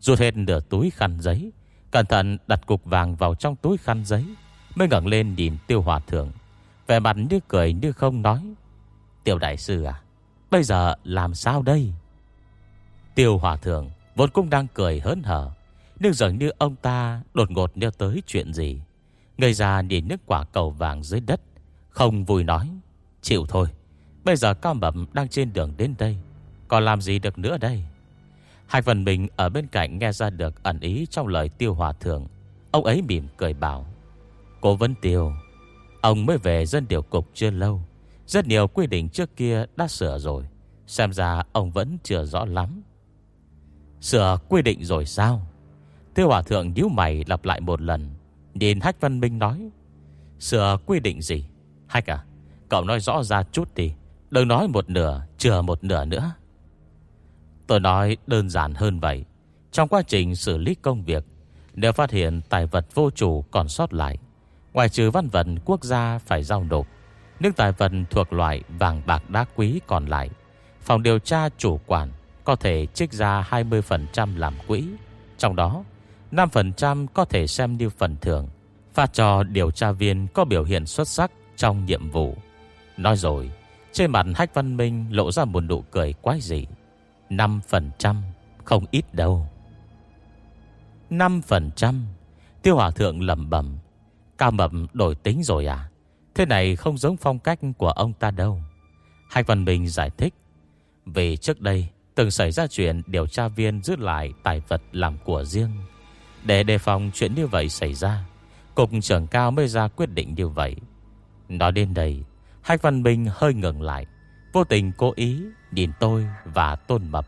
Rụt hết nửa túi khăn giấy, Cẩn thận đặt cục vàng vào trong túi khăn giấy, Mới ngẩng lên nhìn tiêu hòa thượng. Vẻ mặt như cười như không nói, Tiêu đại sư à Bây giờ làm sao đây? Tiêu hòa thượng Vốn cũng đang cười hớn hở, Nhưng dường như ông ta đột ngột nhớ tới chuyện gì. Người già nhìn nước quả cầu vàng dưới đất, Không vui nói, Chịu thôi, Bây giờ cao mập đang trên đường đến đây còn làm gì được nữa đây? Hai phần mình ở bên cạnh nghe ra được ẩn ý trong lời tiêu hòa thượng. Ông ấy mỉm cười bảo Cô Vân Tiêu, Ông mới về dân điều cục chưa lâu. Rất nhiều quy định trước kia đã sửa rồi. Xem ra ông vẫn chưa rõ lắm. Sửa quy định rồi sao? Tiêu Hòa Thượng nhíu mày lặp lại một lần. Nhìn Hách Văn Minh nói, Sửa quy định gì? Hách à Cậu nói rõ ra chút đi. Đừng nói một nửa, Chừa một nửa nữa. Tôi nói đơn giản hơn vậy. Trong quá trình xử lý công việc, Nếu phát hiện tài vật vô chủ còn sót lại, Ngoài trừ văn vật quốc gia phải giao nộp, Những tài vật thuộc loại vàng bạc đá quý còn lại, Phòng điều tra chủ quản Có thể trích ra 20% làm quỹ. Trong đó 5% có thể xem như phần thưởng. Phát cho điều tra viên có biểu hiện xuất sắc trong nhiệm vụ. Nói rồi, Trên mặt Hách Văn Minh lộ ra một nụ cười quái dị. 5% Không ít đâu. 5% Tiêu Hòa Thượng lầm bẩm, Cao Mập đổi tính rồi à? Thế này không giống phong cách của ông ta đâu. Hạch Văn Bình giải thích, Vì trước đây Từng xảy ra chuyện điều tra viên giữ lại tài vật làm của riêng. Để đề phòng chuyện như vậy xảy ra, Cục trưởng cao mới ra quyết định như vậy. Nói đến đây Hạch Văn Bình hơi ngừng lại, Vô tình cố ý nhìn tôi và tôn mập.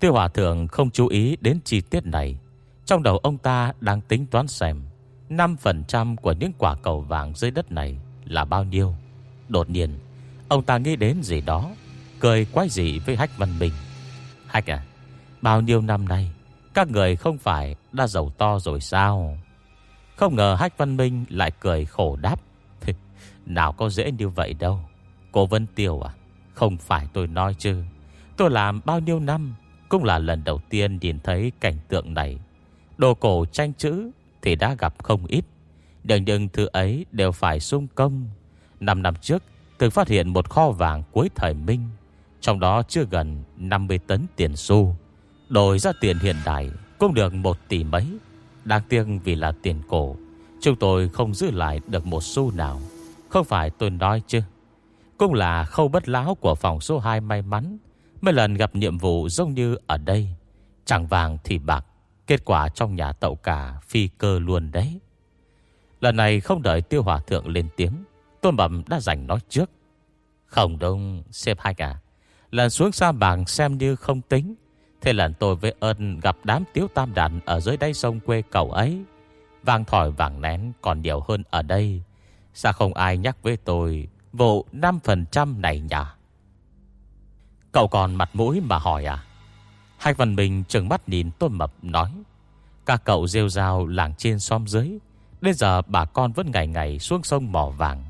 Tiêu Hòa Thượng, không chú ý đến chi tiết này. Trong đầu ông ta đang tính toán xem 5% của những quả cầu vàng dưới đất này là bao nhiêu. Đột nhiên, Ông ta nghĩ đến gì đó, Cười quái dị với Hách Văn Bình. Hách à Bao nhiêu năm nay, Các người không phải đã giàu to rồi sao? Không ngờ Hách Văn Minh lại cười khổ đáp. Nào có dễ như vậy đâu. Cô Vân Tiêu à không phải tôi nói chứ. Tôi làm bao nhiêu năm Cũng là lần đầu tiên nhìn thấy cảnh tượng này. Đồ cổ tranh chữ Thì đã gặp không ít Đừng đừng thứ ấy đều phải sung công. Năm năm trước, Từng phát hiện một kho vàng cuối thời Minh, Trong đó chưa gần 50 tấn tiền xu. Đổi ra tiền hiện đại Cũng được một tỷ mấy. Đáng tiếc vì là tiền cổ, Chúng tôi không giữ lại được một xu nào. Không phải tôi nói chứ cũng là khâu bất láo của phòng số 2 may mắn, Mấy lần gặp nhiệm vụ giống như ở đây. Chẳng vàng thì bạc, Kết quả trong nhà tậu cả phi cơ luôn đấy. Lần này không đợi tiêu hòa thượng lên tiếng, Tôn bẩm đã giành nói trước. Không đông xếp hai cả à. Lần xuống sa bảng xem như không tính. Thế lần tôi với ơn gặp đám tiếu tam đàn Ở dưới đáy sông quê cậu ấy. Vàng thỏi vàng nén còn nhiều hơn ở đây. Sao không ai nhắc với tôi Vụ 5% này nhỉ? Cậu còn mặt mũi mà hỏi à? Hai Văn Bình trừng mắt nhìn Tôn Mập, nói, Các cậu rêu rao làng trên xóm dưới, Đến giờ bà con vẫn ngày ngày xuống sông mỏ vàng.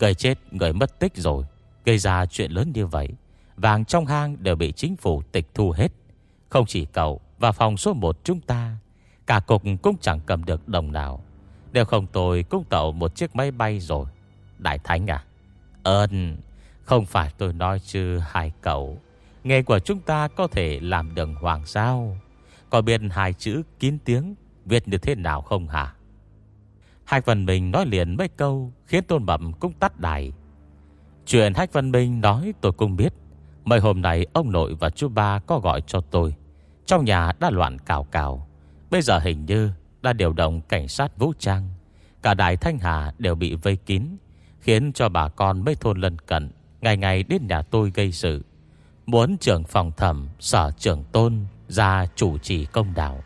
Người chết, người mất tích rồi, Gây ra chuyện lớn như vậy, Vàng trong hang đều bị chính phủ tịch thu hết. Không chỉ cậu và phòng số 1 chúng ta, Cả cục cũng chẳng cầm được đồng nào. Nếu không tôi cũng tậu một chiếc máy bay rồi. Đại Thánh à Ơn. Không phải tôi nói chứ, hai cậu. Nghề của chúng ta có thể làm đường hoàng sao? Có biết hai chữ kín tiếng Viết như thế nào không hả? Hạch Văn Minh nói liền mấy câu, Khiến Tôn Bậm cũng tắt đài. Chuyện Hách Văn Minh nói tôi cũng biết. Mấy hôm nay ông nội và chú ba có gọi cho tôi. Trong nhà đã loạn cào cào. Bây giờ hình như đã điều động cảnh sát vũ trang. Cả đại Thanh Hà đều bị vây kín. Khiến cho bà con mấy thôn lân cận Ngày ngày đến nhà tôi gây sự. Muốn trưởng phòng thẩm, Sở trưởng tôn, ra chủ trì công đạo.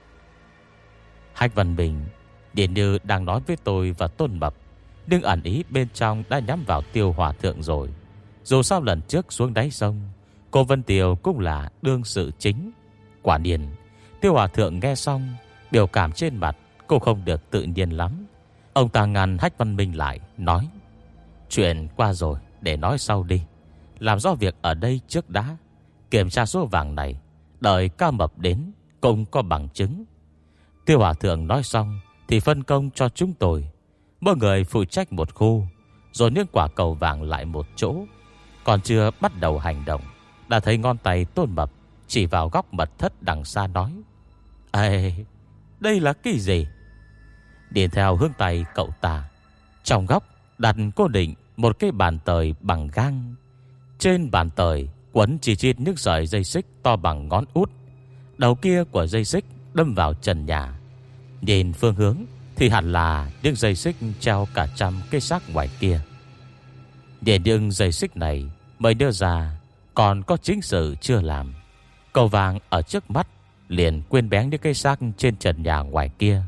Hách Văn Bình điện như đang nói với tôi và Tôn Mập, Nhưng ẩn ý bên trong đã nhắm vào tiêu hòa thượng rồi. Dù sao lần trước xuống đáy sông, Cô Vân Tiều cũng là đương sự chính. Quả điền Tiêu hòa thượng nghe xong, Biểu cảm trên mặt cô không được tự nhiên lắm. Ông ta ngăn Hách Văn Minh lại, Nói Chuyện qua rồi, để nói sau đi. Làm rõ việc ở đây trước đã. Kiểm tra số vàng này, Đợi ca mập đến, Cũng có bằng chứng. Tiêu Hòa Thượng nói xong, Thì phân công cho chúng tôi. Mỗi người phụ trách một khu, Rồi những quả cầu vàng lại một chỗ. Còn chưa bắt đầu hành động, Đã thấy ngón tay tôn mập Chỉ vào góc mật thất đằng xa nói, Ê, Đây là cái gì? Điền theo hướng tay cậu ta. Trong góc đặt cố định Một cái bàn tời bằng gang. Trên bàn tời Quấn chỉ chít nước sợi dây xích to bằng ngón út. Đầu kia của dây xích đâm vào trần nhà. Nhìn phương hướng Thì hẳn là những dây xích treo cả trăm cây xác ngoài kia. Để những dây xích này Mới đưa ra Còn có chính sự chưa làm. Cầu vàng ở trước mắt Liền quên bén những cây xác trên trần nhà ngoài kia.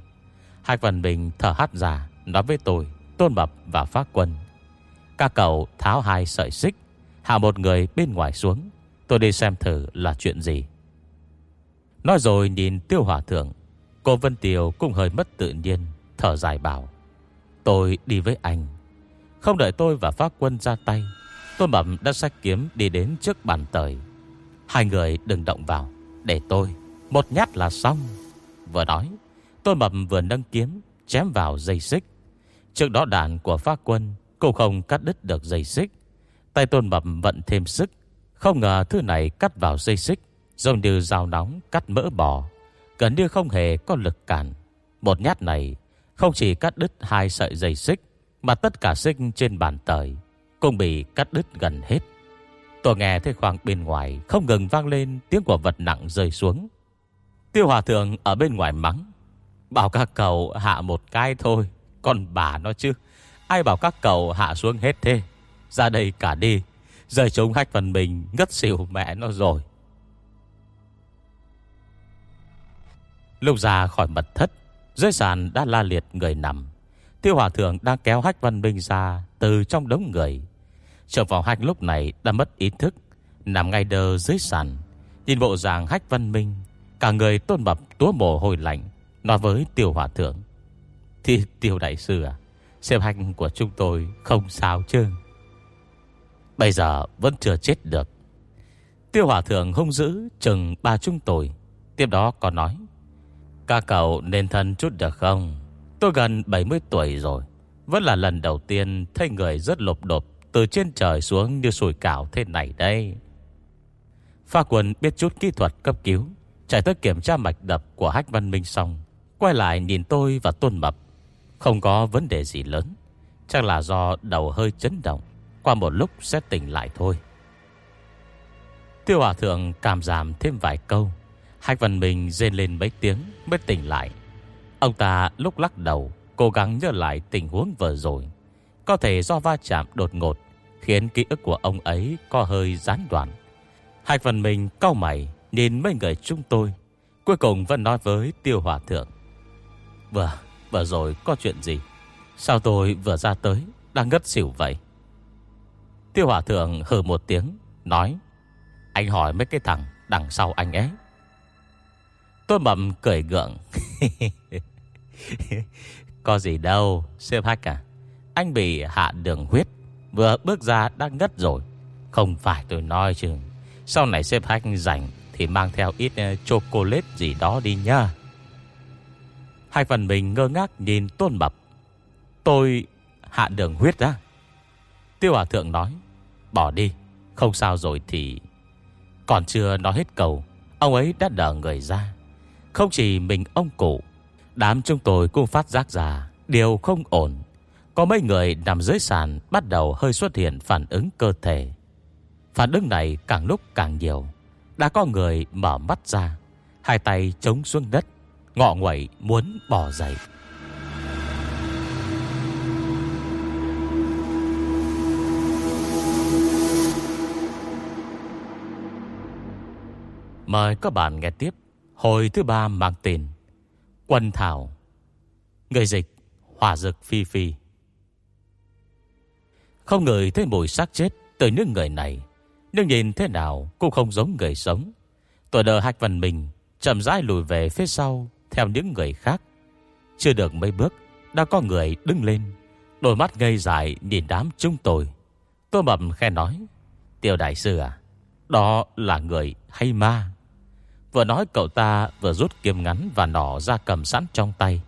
Hai Văn mình thở hát ra Nói với tôi. Tôn Mập và Phát Quân. Các cậu tháo hai sợi xích, Hạ một người bên ngoài xuống. Tôi đi xem thử là chuyện gì. Nói rồi nhìn tiêu hỏa thượng, Cô Vân Tiều cũng hơi mất tự nhiên, Thở dài bảo, Tôi đi với anh. Không đợi tôi và Pháp Quân ra tay Tôi Mập đã sách kiếm đi đến trước bàn tời. Hai người đừng động vào, Để tôi. Một nhát là xong. Vừa nói Tôi Mập vừa nâng kiếm, Chém vào dây xích. Trước đó đạn của Pháp Quân, cô không cắt đứt được dây xích. Tay tôn mập vận thêm sức. Không ngờ thứ này cắt vào dây xích, Giống như dao nóng cắt mỡ bò. Gần như không hề có lực cản. Một nhát này Không chỉ cắt đứt hai sợi dây xích, Mà tất cả xích trên bàn tời Cũng bị cắt đứt gần hết. Tôi nghe thấy khoảng bên ngoài Không ngừng vang lên tiếng của vật nặng rơi xuống. Tiêu hòa thượng ở bên ngoài mắng, Bảo các cậu hạ một cái thôi. Còn bà nó chứ. Ai bảo các cậu hạ xuống hết thế? Ra đây cả đi. Rời chúng hách phần mình ngất xỉu mẹ nó rồi. Lúc ra khỏi mật thất, Dưới sàn đã la liệt người nằm. Tiêu hòa thượng đang kéo hách văn minh ra Từ trong đống người. Trở vào hách lúc này đã mất ý thức, Nằm ngay đơ dưới sàn. Nhìn bộ dạng hách văn minh, Cả người tôn bập túa mồ hôi lạnh, Nói với tiêu hòa thượng. Thì tiêu đại sư à Xem hành của chúng tôi không sao chứ? Bây giờ vẫn chưa chết được. Tiêu hỏa thượng hung dữ Chừng ba chúng tôi, Tiếp đó còn nói Các cậu nên thân chút được không? Tôi gần 70 tuổi rồi Vẫn là lần đầu tiên Thấy người rất lộp đột Từ trên trời xuống như sủi cảo thế này đây. Pha quần biết chút kỹ thuật cấp cứu Chạy tới kiểm tra mạch đập của Hách Văn Minh xong Quay lại nhìn tôi và Tôn Mập. Không có vấn đề gì lớn. Chắc là do đầu hơi chấn động. Qua một lúc sẽ tỉnh lại thôi. Tiêu hòa thượng cảm giảm thêm vài câu. Hạch Văn Minh rên lên mấy tiếng Mới tỉnh lại. Ông ta lúc lắc đầu Cố gắng nhớ lại tình huống vừa rồi. Có thể do va chạm đột ngột Khiến ký ức của ông ấy có hơi gián đoạn. Hạch phần mình cau mày Nhìn mấy người chúng tôi Cuối cùng vẫn nói với tiêu hòa thượng. Vừa, vừa rồi có chuyện gì? Sao tôi vừa ra tới, Đang ngất xỉu vậy? Tiêu hỏa thượng hừ một tiếng, Nói, Anh hỏi mấy cái thằng đằng sau anh ấy. Tôi mầm cười gượng. Có gì đâu, Sếp Hách à. Anh bị hạ đường huyết, Vừa bước ra đã ngất rồi. Không phải tôi nói chứ. Sau này sếp Hách rảnh Thì mang theo ít ờ, chocolate gì đó đi nha Hai phần mình ngơ ngác nhìn tôn mập. Tôi hạ đường huyết ra. Tiêu Hòa Thượng nói, Bỏ đi, Không sao rồi thì Còn chưa nói hết cầu Ông ấy đã đỡ người ra. Không chỉ mình ông cụ, Đám chúng tôi cũng phát giác ra Điều không ổn. Có mấy người nằm dưới sàn Bắt đầu hơi xuất hiện phản ứng cơ thể. Phản ứng này càng lúc càng nhiều. Đã có người mở mắt ra, Hai tay chống xuống đất Ngọ nguậy muốn bỏ dậy. Mời các bạn nghe tiếp Hồi thứ ba mang tên Quân Thảo, Người dịch, Hỏa dực phi phi. Không ngửi thấy mùi xác chết Từ những người này, Nhưng nhìn thế nào cũng không giống người sống. Tuổi đờ hạch phần mình Chậm rãi lùi về phía sau theo những người khác Chưa được mấy bước, Đã có người đứng lên, Đôi mắt ngây dài nhìn đám chúng tôi Tôi mập khe nói Tiêu đại sư à Đó là người hay ma Vừa nói cậu ta vừa rút kiếm ngắn và nỏ ra cầm sẵn trong tay.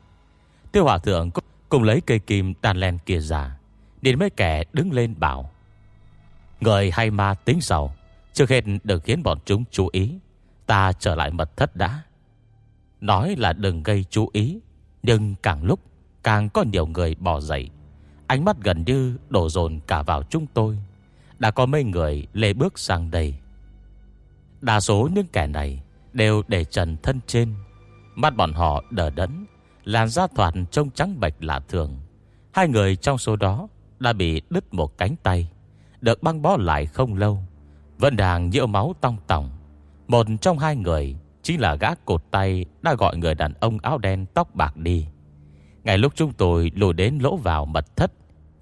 Tiêu hòa thượng cùng lấy cây kim đàn len kia ra. Đến mấy kẻ đứng lên bảo. Người hay ma tính sầu. Trước hết đừng khiến bọn chúng chú ý. Ta trở lại mật thất đã. Nói là đừng gây chú ý. Nhưng càng lúc càng có nhiều người bỏ dậy. Ánh mắt gần như đổ dồn cả vào chúng tôi. Đã có mấy người lê bước sang đây. Đa số những kẻ này Đều để trần thân trên Mắt bọn họ đờ đẫn, Làn da thoạt trông trắng bạch lạ thường Hai người trong số đó Đã bị đứt một cánh tay, Được băng bó lại không lâu Vẫn đang nhiễu máu tong tòng Một trong hai người Chính là gã cột tay Đã gọi người đàn ông áo đen tóc bạc đi. Ngày lúc chúng tôi lùi đến lỗ vào mật thất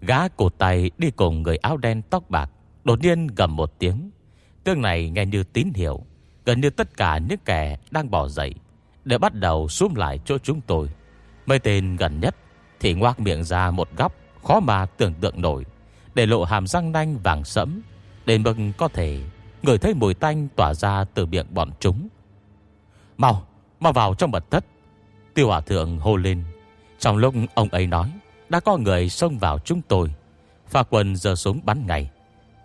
Gã cột tay đi cùng người áo đen tóc bạc, Đột nhiên gầm một tiếng. Tiếng này nghe như tín hiệu, Gần như tất cả những kẻ đang bỏ dậy để bắt đầu xuống lại chỗ chúng tôi. Mấy tên gần nhất Thì ngoác miệng ra một góc Khó mà tưởng tượng nổi, Để lộ hàm răng nanh vàng sẫm. Đến mừng có thể Người thấy mùi tanh tỏa ra từ miệng bọn chúng. Mau, mau vào trong mật thất. Tiêu hỏa thượng hô lên. Trong lúc ông ấy nói Đã có người xông vào chúng tôi. Pha quân giờ súng bắn ngay.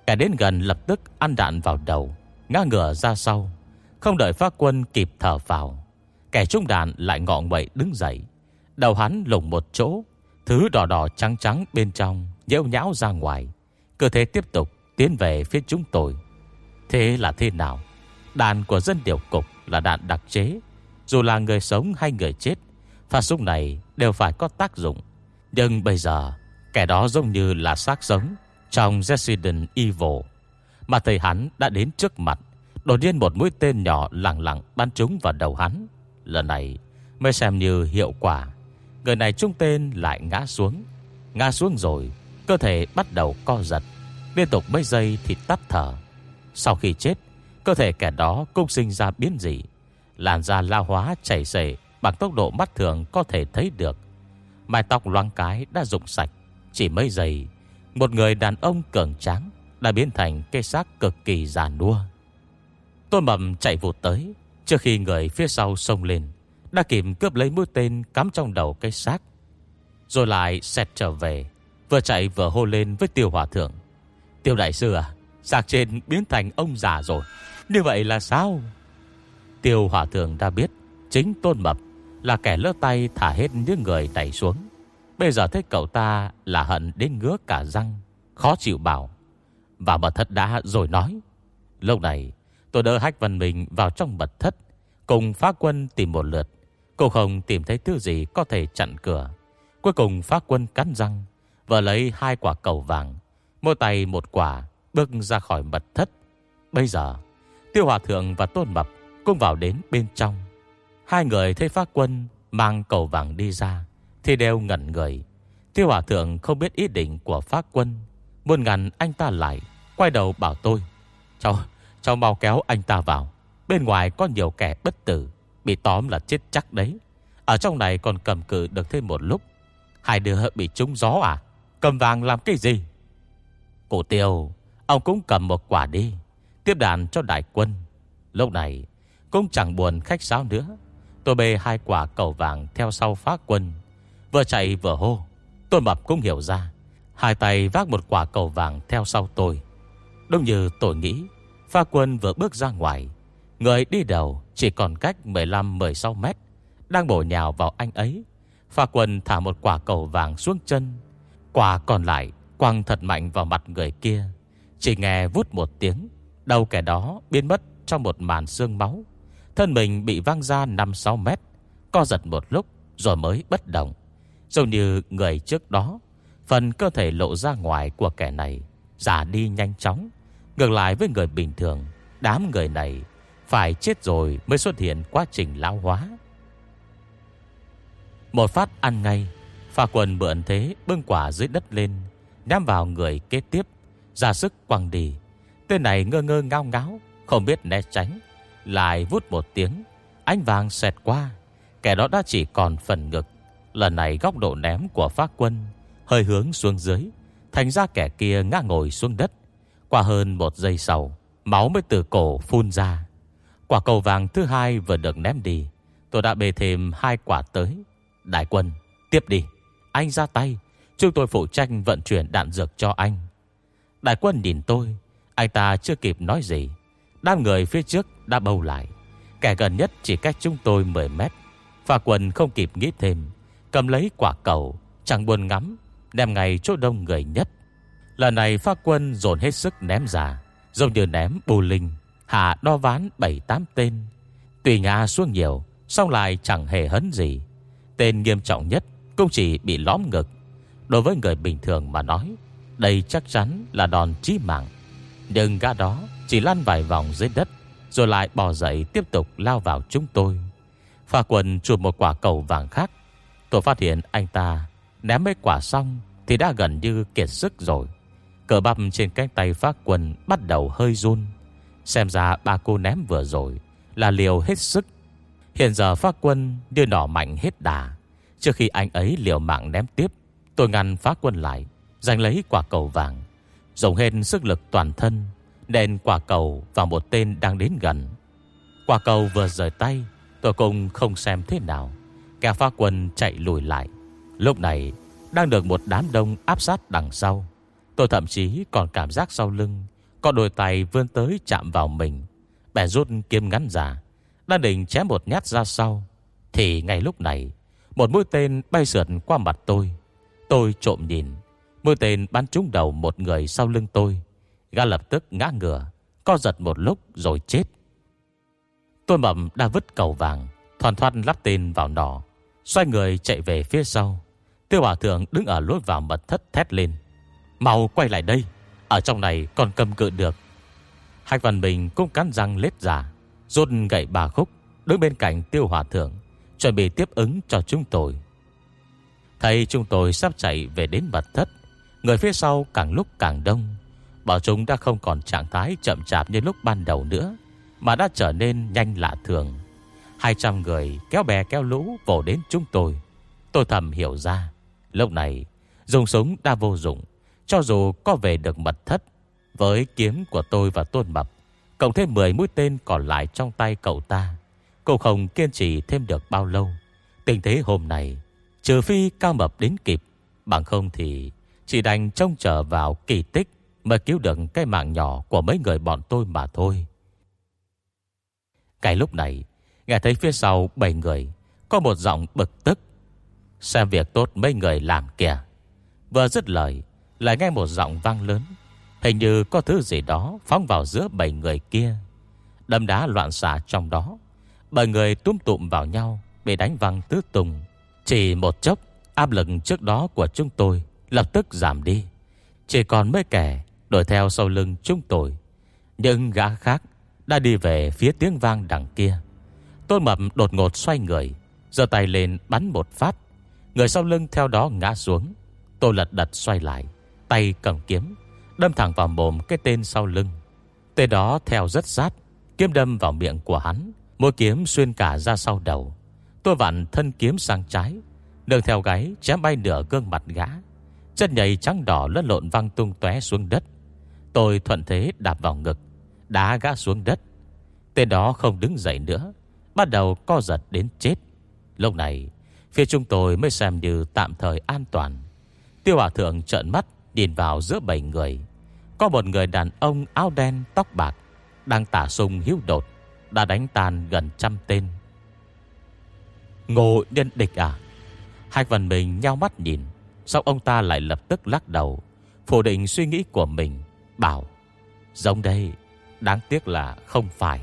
Kẻ đến gần lập tức ăn đạn vào đầu Ngã ngửa ra sau. Không đợi phá quân kịp thở vào Kẻ trung đạn lại ngọn bậy đứng dậy. Đầu hắn lủng một chỗ Thứ đỏ đỏ trắng trắng bên trong Nhễu nhão ra ngoài. Cơ thể tiếp tục tiến về phía chúng tôi. Thế là thế nào? Đạn của dân điều cục là đạn đặc chế Dù là người sống hay người chết Phát súng này đều phải có tác dụng Nhưng bây giờ Kẻ đó giống như là xác sống Trong Resident Evil Mà thầy hắn đã đến trước mặt Đột nhiên một mũi tên nhỏ lặng lặng bắn trúng vào đầu hắn. Lần này mới xem như hiệu quả. Người này trung tên lại ngã xuống. Ngã xuống rồi, cơ thể bắt đầu co giật. Liên tục mấy giây thì tắt thở. Sau khi chết, cơ thể kẻ đó cũng sinh ra biến dị. Làn da lao hóa chảy xệ bằng tốc độ mắt thường có thể thấy được. Mái tóc loang cái đã rụng sạch. Chỉ mấy giây, một người đàn ông cường tráng đã biến thành cây xác cực kỳ già nua. Tôn mầm chạy vụt tới Trước khi người phía sau sông lên Đã kịp cướp lấy mũi tên cắm trong đầu cây xác Rồi lại xẹt trở về Vừa chạy vừa hô lên với tiêu hòa thượng Tiêu đại sư à Sạc trên biến thành ông già rồi như vậy là sao? Tiêu hỏa thường đã biết Chính tôn mập là kẻ lỡ tay thả hết những người đẩy xuống. Bây giờ thấy cậu ta là hận đến ngứa cả răng, Khó chịu bảo. Và mật thất đã rồi nói, Lúc này Tôi đỡ hách văn mình vào trong mật thất, Cùng phá quân tìm một lượt. Cô không tìm thấy thứ gì có thể chặn cửa. Cuối cùng phá quân cắn răng Và lấy hai quả cầu vàng Mỗi tay một quả, Bước ra khỏi mật thất. Bây giờ Tiêu Hòa Thượng và Tôn Mập Cũng vào đến bên trong. Hai người thấy phát quân Mang cầu vàng đi ra Thì đều ngẩn người. Tiêu Hòa Thượng không biết ý định của phát quân. Muốn ngăn anh ta lại Quay đầu bảo tôi Cháu, cháu mau kéo anh ta vào. Bên ngoài có nhiều kẻ bất tử Bị tóm là chết chắc đấy. Ở trong này còn cầm cự được thêm một lúc. Hai đứa bị trúng gió à? Cầm vàng làm cái gì? Cổ tiêu Ông cũng cầm một quả đi. Tiếp đàn cho đại quân. Lúc này, cũng chẳng buồn khách sáo nữa. Tôi bê hai quả cầu vàng Theo sau phá quân. Vừa chạy vừa hô. Tôi mập cũng hiểu ra. Hai tay vác một quả cầu vàng theo sau tôi. Đúng như tôi nghĩ, Pha quân vừa bước ra ngoài. Người đi đầu chỉ còn cách 15-16 mét. Đang bổ nhào vào anh ấy. Pha quân thả một quả cầu vàng xuống chân. Quả còn lại Quăng thật mạnh vào mặt người kia. Chỉ nghe vút một tiếng. Đầu kẻ đó biến mất trong một màn xương máu. Thân mình bị văng ra 5-6 mét. Co giật một lúc Rồi mới bất động. Giống như người trước đó, Phần cơ thể lộ ra ngoài của kẻ này Giả đi nhanh chóng. Ngược lại với người bình thường, Đám người này Phải chết rồi mới xuất hiện quá trình lão hóa. Một phát ăn ngay, Pha quần mượn thế bưng quả dưới đất lên, Nhắm vào người kế tiếp, Ra sức quăng đi. Tên này ngơ ngơ ngao ngáo, Không biết né tránh. Lại vút một tiếng, Ánh vàng xẹt qua. Kẻ đó đã chỉ còn phần ngực. Lần này góc độ ném của phát quân Hơi hướng xuống dưới, Thành ra kẻ kia ngã ngồi xuống đất. Qua hơn một giây sau, Máu mới từ cổ phun ra. Quả cầu vàng thứ hai vừa được ném đi, Tôi đã bê thêm hai quả tới. Đại quân, tiếp đi. Anh ra tay, Chúng tôi phụ tranh vận chuyển đạn dược cho anh. Đại quân nhìn tôi anh ta chưa kịp nói gì. Đám người phía trước đã bầu lại. Kẻ gần nhất chỉ cách chúng tôi 10 mét. Phà quần không kịp nghĩ thêm. Cầm lấy quả cầu, Chẳng buồn ngắm, Đem ngay chỗ đông người nhất. Lần này pha quân dồn hết sức ném ra, Giống như ném bù linh, Hạ đo ván 7-8 tên. Tùy ngã xuống nhiều Xong lại chẳng hề hấn gì. Tên nghiêm trọng nhất Cũng chỉ bị lõm ngực. Đối với người bình thường mà nói, Đây chắc chắn là đòn chí mạng. Nhưng gã đó, chỉ lăn vài vòng dưới đất, Rồi lại bỏ dậy tiếp tục lao vào chúng tôi. Pha quần chụp một quả cầu vàng khác. Tôi phát hiện anh ta Ném mấy quả xong Thì đã gần như kiệt sức rồi. Cờ bắp trên cánh tay phá quần Bắt đầu hơi run. Xem ra ba cô ném vừa rồi Là liều hết sức. Hiện giờ phá quân đưa nỏ mạnh hết đà. Trước khi anh ấy liều mạng ném tiếp, Tôi ngăn phá quân lại, Giành lấy quả cầu vàng. Dùng hết sức lực toàn thân, Đèn quả cầu vào một tên đang đến gần. Quả cầu vừa rời tay, Tôi cũng không xem thế nào. Kẻ phá quân chạy lùi lại. Lúc này, đang được một đám đông áp sát đằng sau. Tôi thậm chí còn cảm giác sau lưng, Có đôi tay vươn tới chạm vào mình. Bẻ rút kiếm ngắn giả Đang định chém một nhát ra sau. Thì ngay lúc này, Một mũi tên bay sượt qua mặt tôi. Tôi trộm nhìn. Mũi tên bắn trúng đầu một người sau lưng tôi. Gã lập tức ngã ngửa, Co giật một lúc rồi chết. Tôi mầm đã vứt cầu vàng, Thoàn thoát lắp tên vào nỏ, Xoay người chạy về phía sau. Tiêu bảo thượng đứng ở lối vào mật thất thét lên. Mau quay lại đây, Ở trong này còn cầm cự được. Hạch Văn Bình cũng cắn răng lết giả Rốt gậy bà khúc, Đứng bên cạnh tiêu hòa thượng, Chuẩn bị tiếp ứng cho chúng tôi. Thấy chúng tôi sắp chạy về đến mật thất Người phía sau càng lúc càng đông. Bọn chúng đã không còn trạng thái chậm chạp như lúc ban đầu nữa, Mà đã trở nên nhanh lạ thường. 200 người kéo bè kéo lũ vồ đến chúng tôi. Tôi thầm hiểu ra, Lúc này, dùng súng đã vô dụng, Cho dù có về được mật thất, Với kiếm của tôi và Tôn Mập, Cộng thêm 10 mũi tên còn lại trong tay cậu ta Cậu không kiên trì thêm được bao lâu. Tình thế hôm nay, Trừ phi cao mập đến kịp, Bằng không thì chỉ đành trông chờ vào kỳ tích Mới cứu được cái mạng nhỏ của mấy người bọn tôi mà thôi. Cái lúc này, Nghe thấy phía sau bảy người, Có một giọng bực tức. Xem việc tốt mấy người làm kìa. Vừa dứt lời, Lại nghe một giọng vang lớn. Hình như có thứ gì đó phóng vào giữa bảy người kia. Đâm đá loạn xạ trong đó. Bảy người túm tụm vào nhau, Bị đánh văng tứ tùng. Chỉ một chốc, Áp lực trước đó của chúng tôi Lập tức giảm đi. Chỉ còn mấy kẻ Đuổi theo sau lưng chúng tôi. Nhưng gã khác Đã đi về phía tiếng vang đằng kia. Tôn Mập đột ngột xoay người, giơ tay lên bắn một phát. Người sau lưng theo đó ngã xuống. Tôi lật đật xoay lại, Tay cầm kiếm, Đâm thẳng vào mồm cái tên sau lưng. Tên đó theo rất sát, Kiếm đâm vào miệng của hắn, Mũi kiếm xuyên cả ra sau đầu. Tôi vặn thân kiếm sang trái Đường theo gáy chém bay nửa gương mặt gã. Chân nhảy trắng đỏ lẫn lộn văng tung tóe xuống đất. Tôi thuận thế đạp vào ngực, Đá gã xuống đất. Tên đó không đứng dậy nữa, Bắt đầu co giật đến chết. Lúc này, Phía chúng tôi mới xem như tạm thời an toàn. Tiêu hòa thượng trợn mắt, Nhìn vào giữa bảy người. Có một người đàn ông áo đen tóc bạc Đang tả sung hiếu đột, Đã đánh tàn gần trăm tên. Ngộ nhân địch à? Hai phần mình nhau mắt nhìn. Sau ông ta lại lập tức lắc đầu, Phủ định suy nghĩ của mình, Bảo, Giống đây, Đáng tiếc là không phải.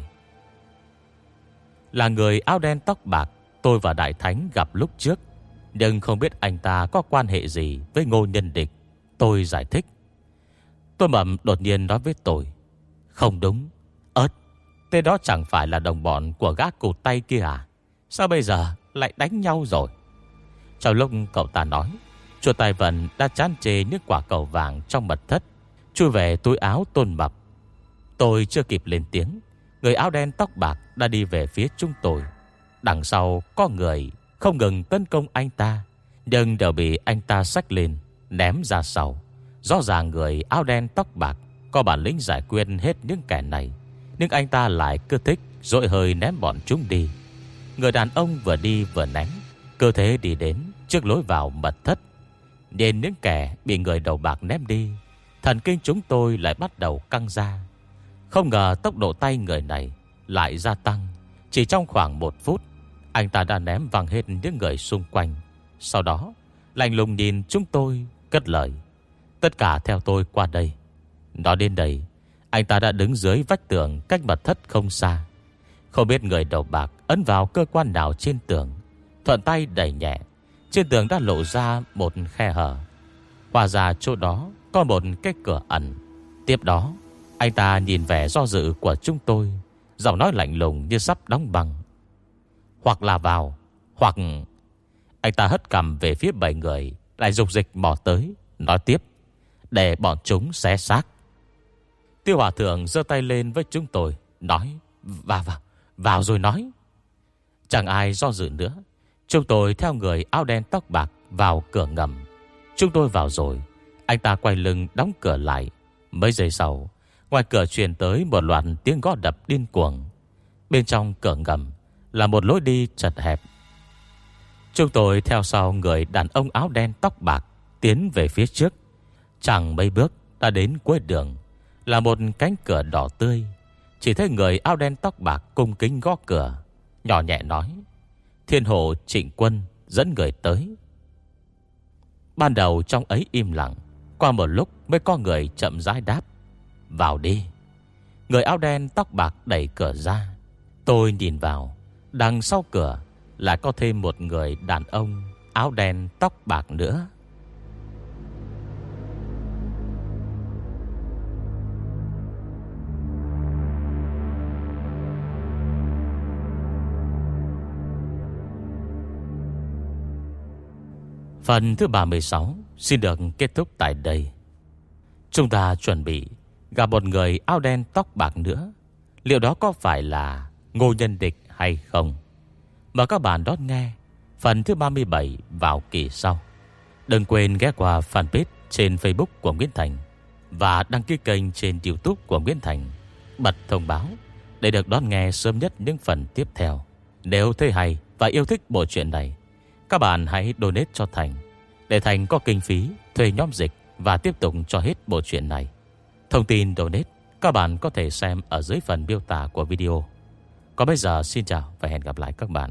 Là người áo đen tóc bạc Tôi và Đại Thánh gặp lúc trước, Nhưng không biết anh ta có quan hệ gì Với ngô nhân địch, Tôi giải thích. Tôi mầm đột nhiên nói với tôi, Không đúng Ơt Tên đó chẳng phải là đồng bọn của gác cụt tay kia à? Sao bây giờ lại đánh nhau rồi? Trong lúc cậu ta nói Chùa Tài Vận đã chán chê những quả cầu vàng trong mật thất. Chui về túi áo tôn mập. Tôi chưa kịp lên tiếng. Người áo đen tóc bạc đã đi về phía chúng tôi. Đằng sau có người không ngừng tấn công anh ta, Nhưng đều bị anh ta sách lên, Ném ra sau. Rõ ràng người áo đen tóc bạc Có bản lĩnh giải quyết hết những kẻ này, Nhưng anh ta lại cứ thích Rồi hơi ném bọn chúng đi. Người đàn ông vừa đi vừa ném Cơ thế đi đến trước lối vào mật thất. Nên những kẻ bị người đầu bạc ném đi, Thần kinh chúng tôi lại bắt đầu căng ra. Không ngờ tốc độ tay người này Lại gia tăng. Chỉ trong khoảng một phút, Anh ta đã ném văng hết những người xung quanh. Sau đó, Lạnh lùng nhìn chúng tôi, cất lời. Tất cả theo tôi qua đây. Đó đến đây, Anh ta đã đứng dưới vách tường Cách mật thất không xa. Không biết người đầu bạc ấn vào cơ quan nào trên tường, Thuận tay đẩy nhẹ. Trên tường đã lộ ra một khe hở. Hòa ra chỗ đó Có một cái cửa ẩn. Tiếp đó, Anh ta nhìn vẻ do dự của chúng tôi, Giọng nói lạnh lùng như sắp đóng băng. Hoặc là vào, Hoặc Anh ta hất cầm về phía bảy người, Lại dục dịch mò tới, Nói tiếp, Để bọn chúng xé xác. Tiêu hòa thượng giơ tay lên với chúng tôi, Nói Vào vào Vào rồi nói. Chẳng ai do dự nữa Chúng tôi theo người áo đen tóc bạc Vào cửa ngầm. Chúng tôi vào rồi. Anh ta quay lưng đóng cửa lại. Mấy giây sau, Ngoài cửa truyền tới một loạt tiếng gõ đập điên cuồng. Bên trong cửa ngầm Là một lối đi chật hẹp. Chúng tôi theo sau người đàn ông áo đen tóc bạc Tiến về phía trước. Chẳng mấy bước đã đến cuối đường, Là một cánh cửa đỏ tươi. Chỉ thấy người áo đen tóc bạc cung kính gõ cửa, Nhỏ nhẹ nói Thiên hộ trịnh quân dẫn người tới. Ban đầu trong ấy im lặng, Qua một lúc mới có người chậm rãi đáp. Vào đi. Người áo đen tóc bạc đẩy cửa ra. Tôi nhìn vào, Đằng sau cửa Lại có thêm một người đàn ông Áo đen tóc bạc nữa. Phần thứ 36 xin được kết thúc tại đây. Chúng ta chuẩn bị gặp một người áo đen tóc bạc nữa. Liệu đó có phải là ngô nhân địch hay không? Mời các bạn đón nghe phần thứ 37 vào kỳ sau. Đừng quên ghé qua fanpage trên Facebook của Nguyễn Thành và đăng ký kênh trên YouTube của Nguyễn Thành. Bật thông báo để được đón nghe sớm nhất những phần tiếp theo. Nếu thấy hay và yêu thích bộ truyện này, các bạn hãy donate cho Thành, Để Thành có kinh phí, thuê nhóm dịch Và tiếp tục cho hết bộ truyện này. Thông tin donate Các bạn có thể xem ở dưới phần miêu tả của video. Còn bây giờ, xin chào và hẹn gặp lại các bạn.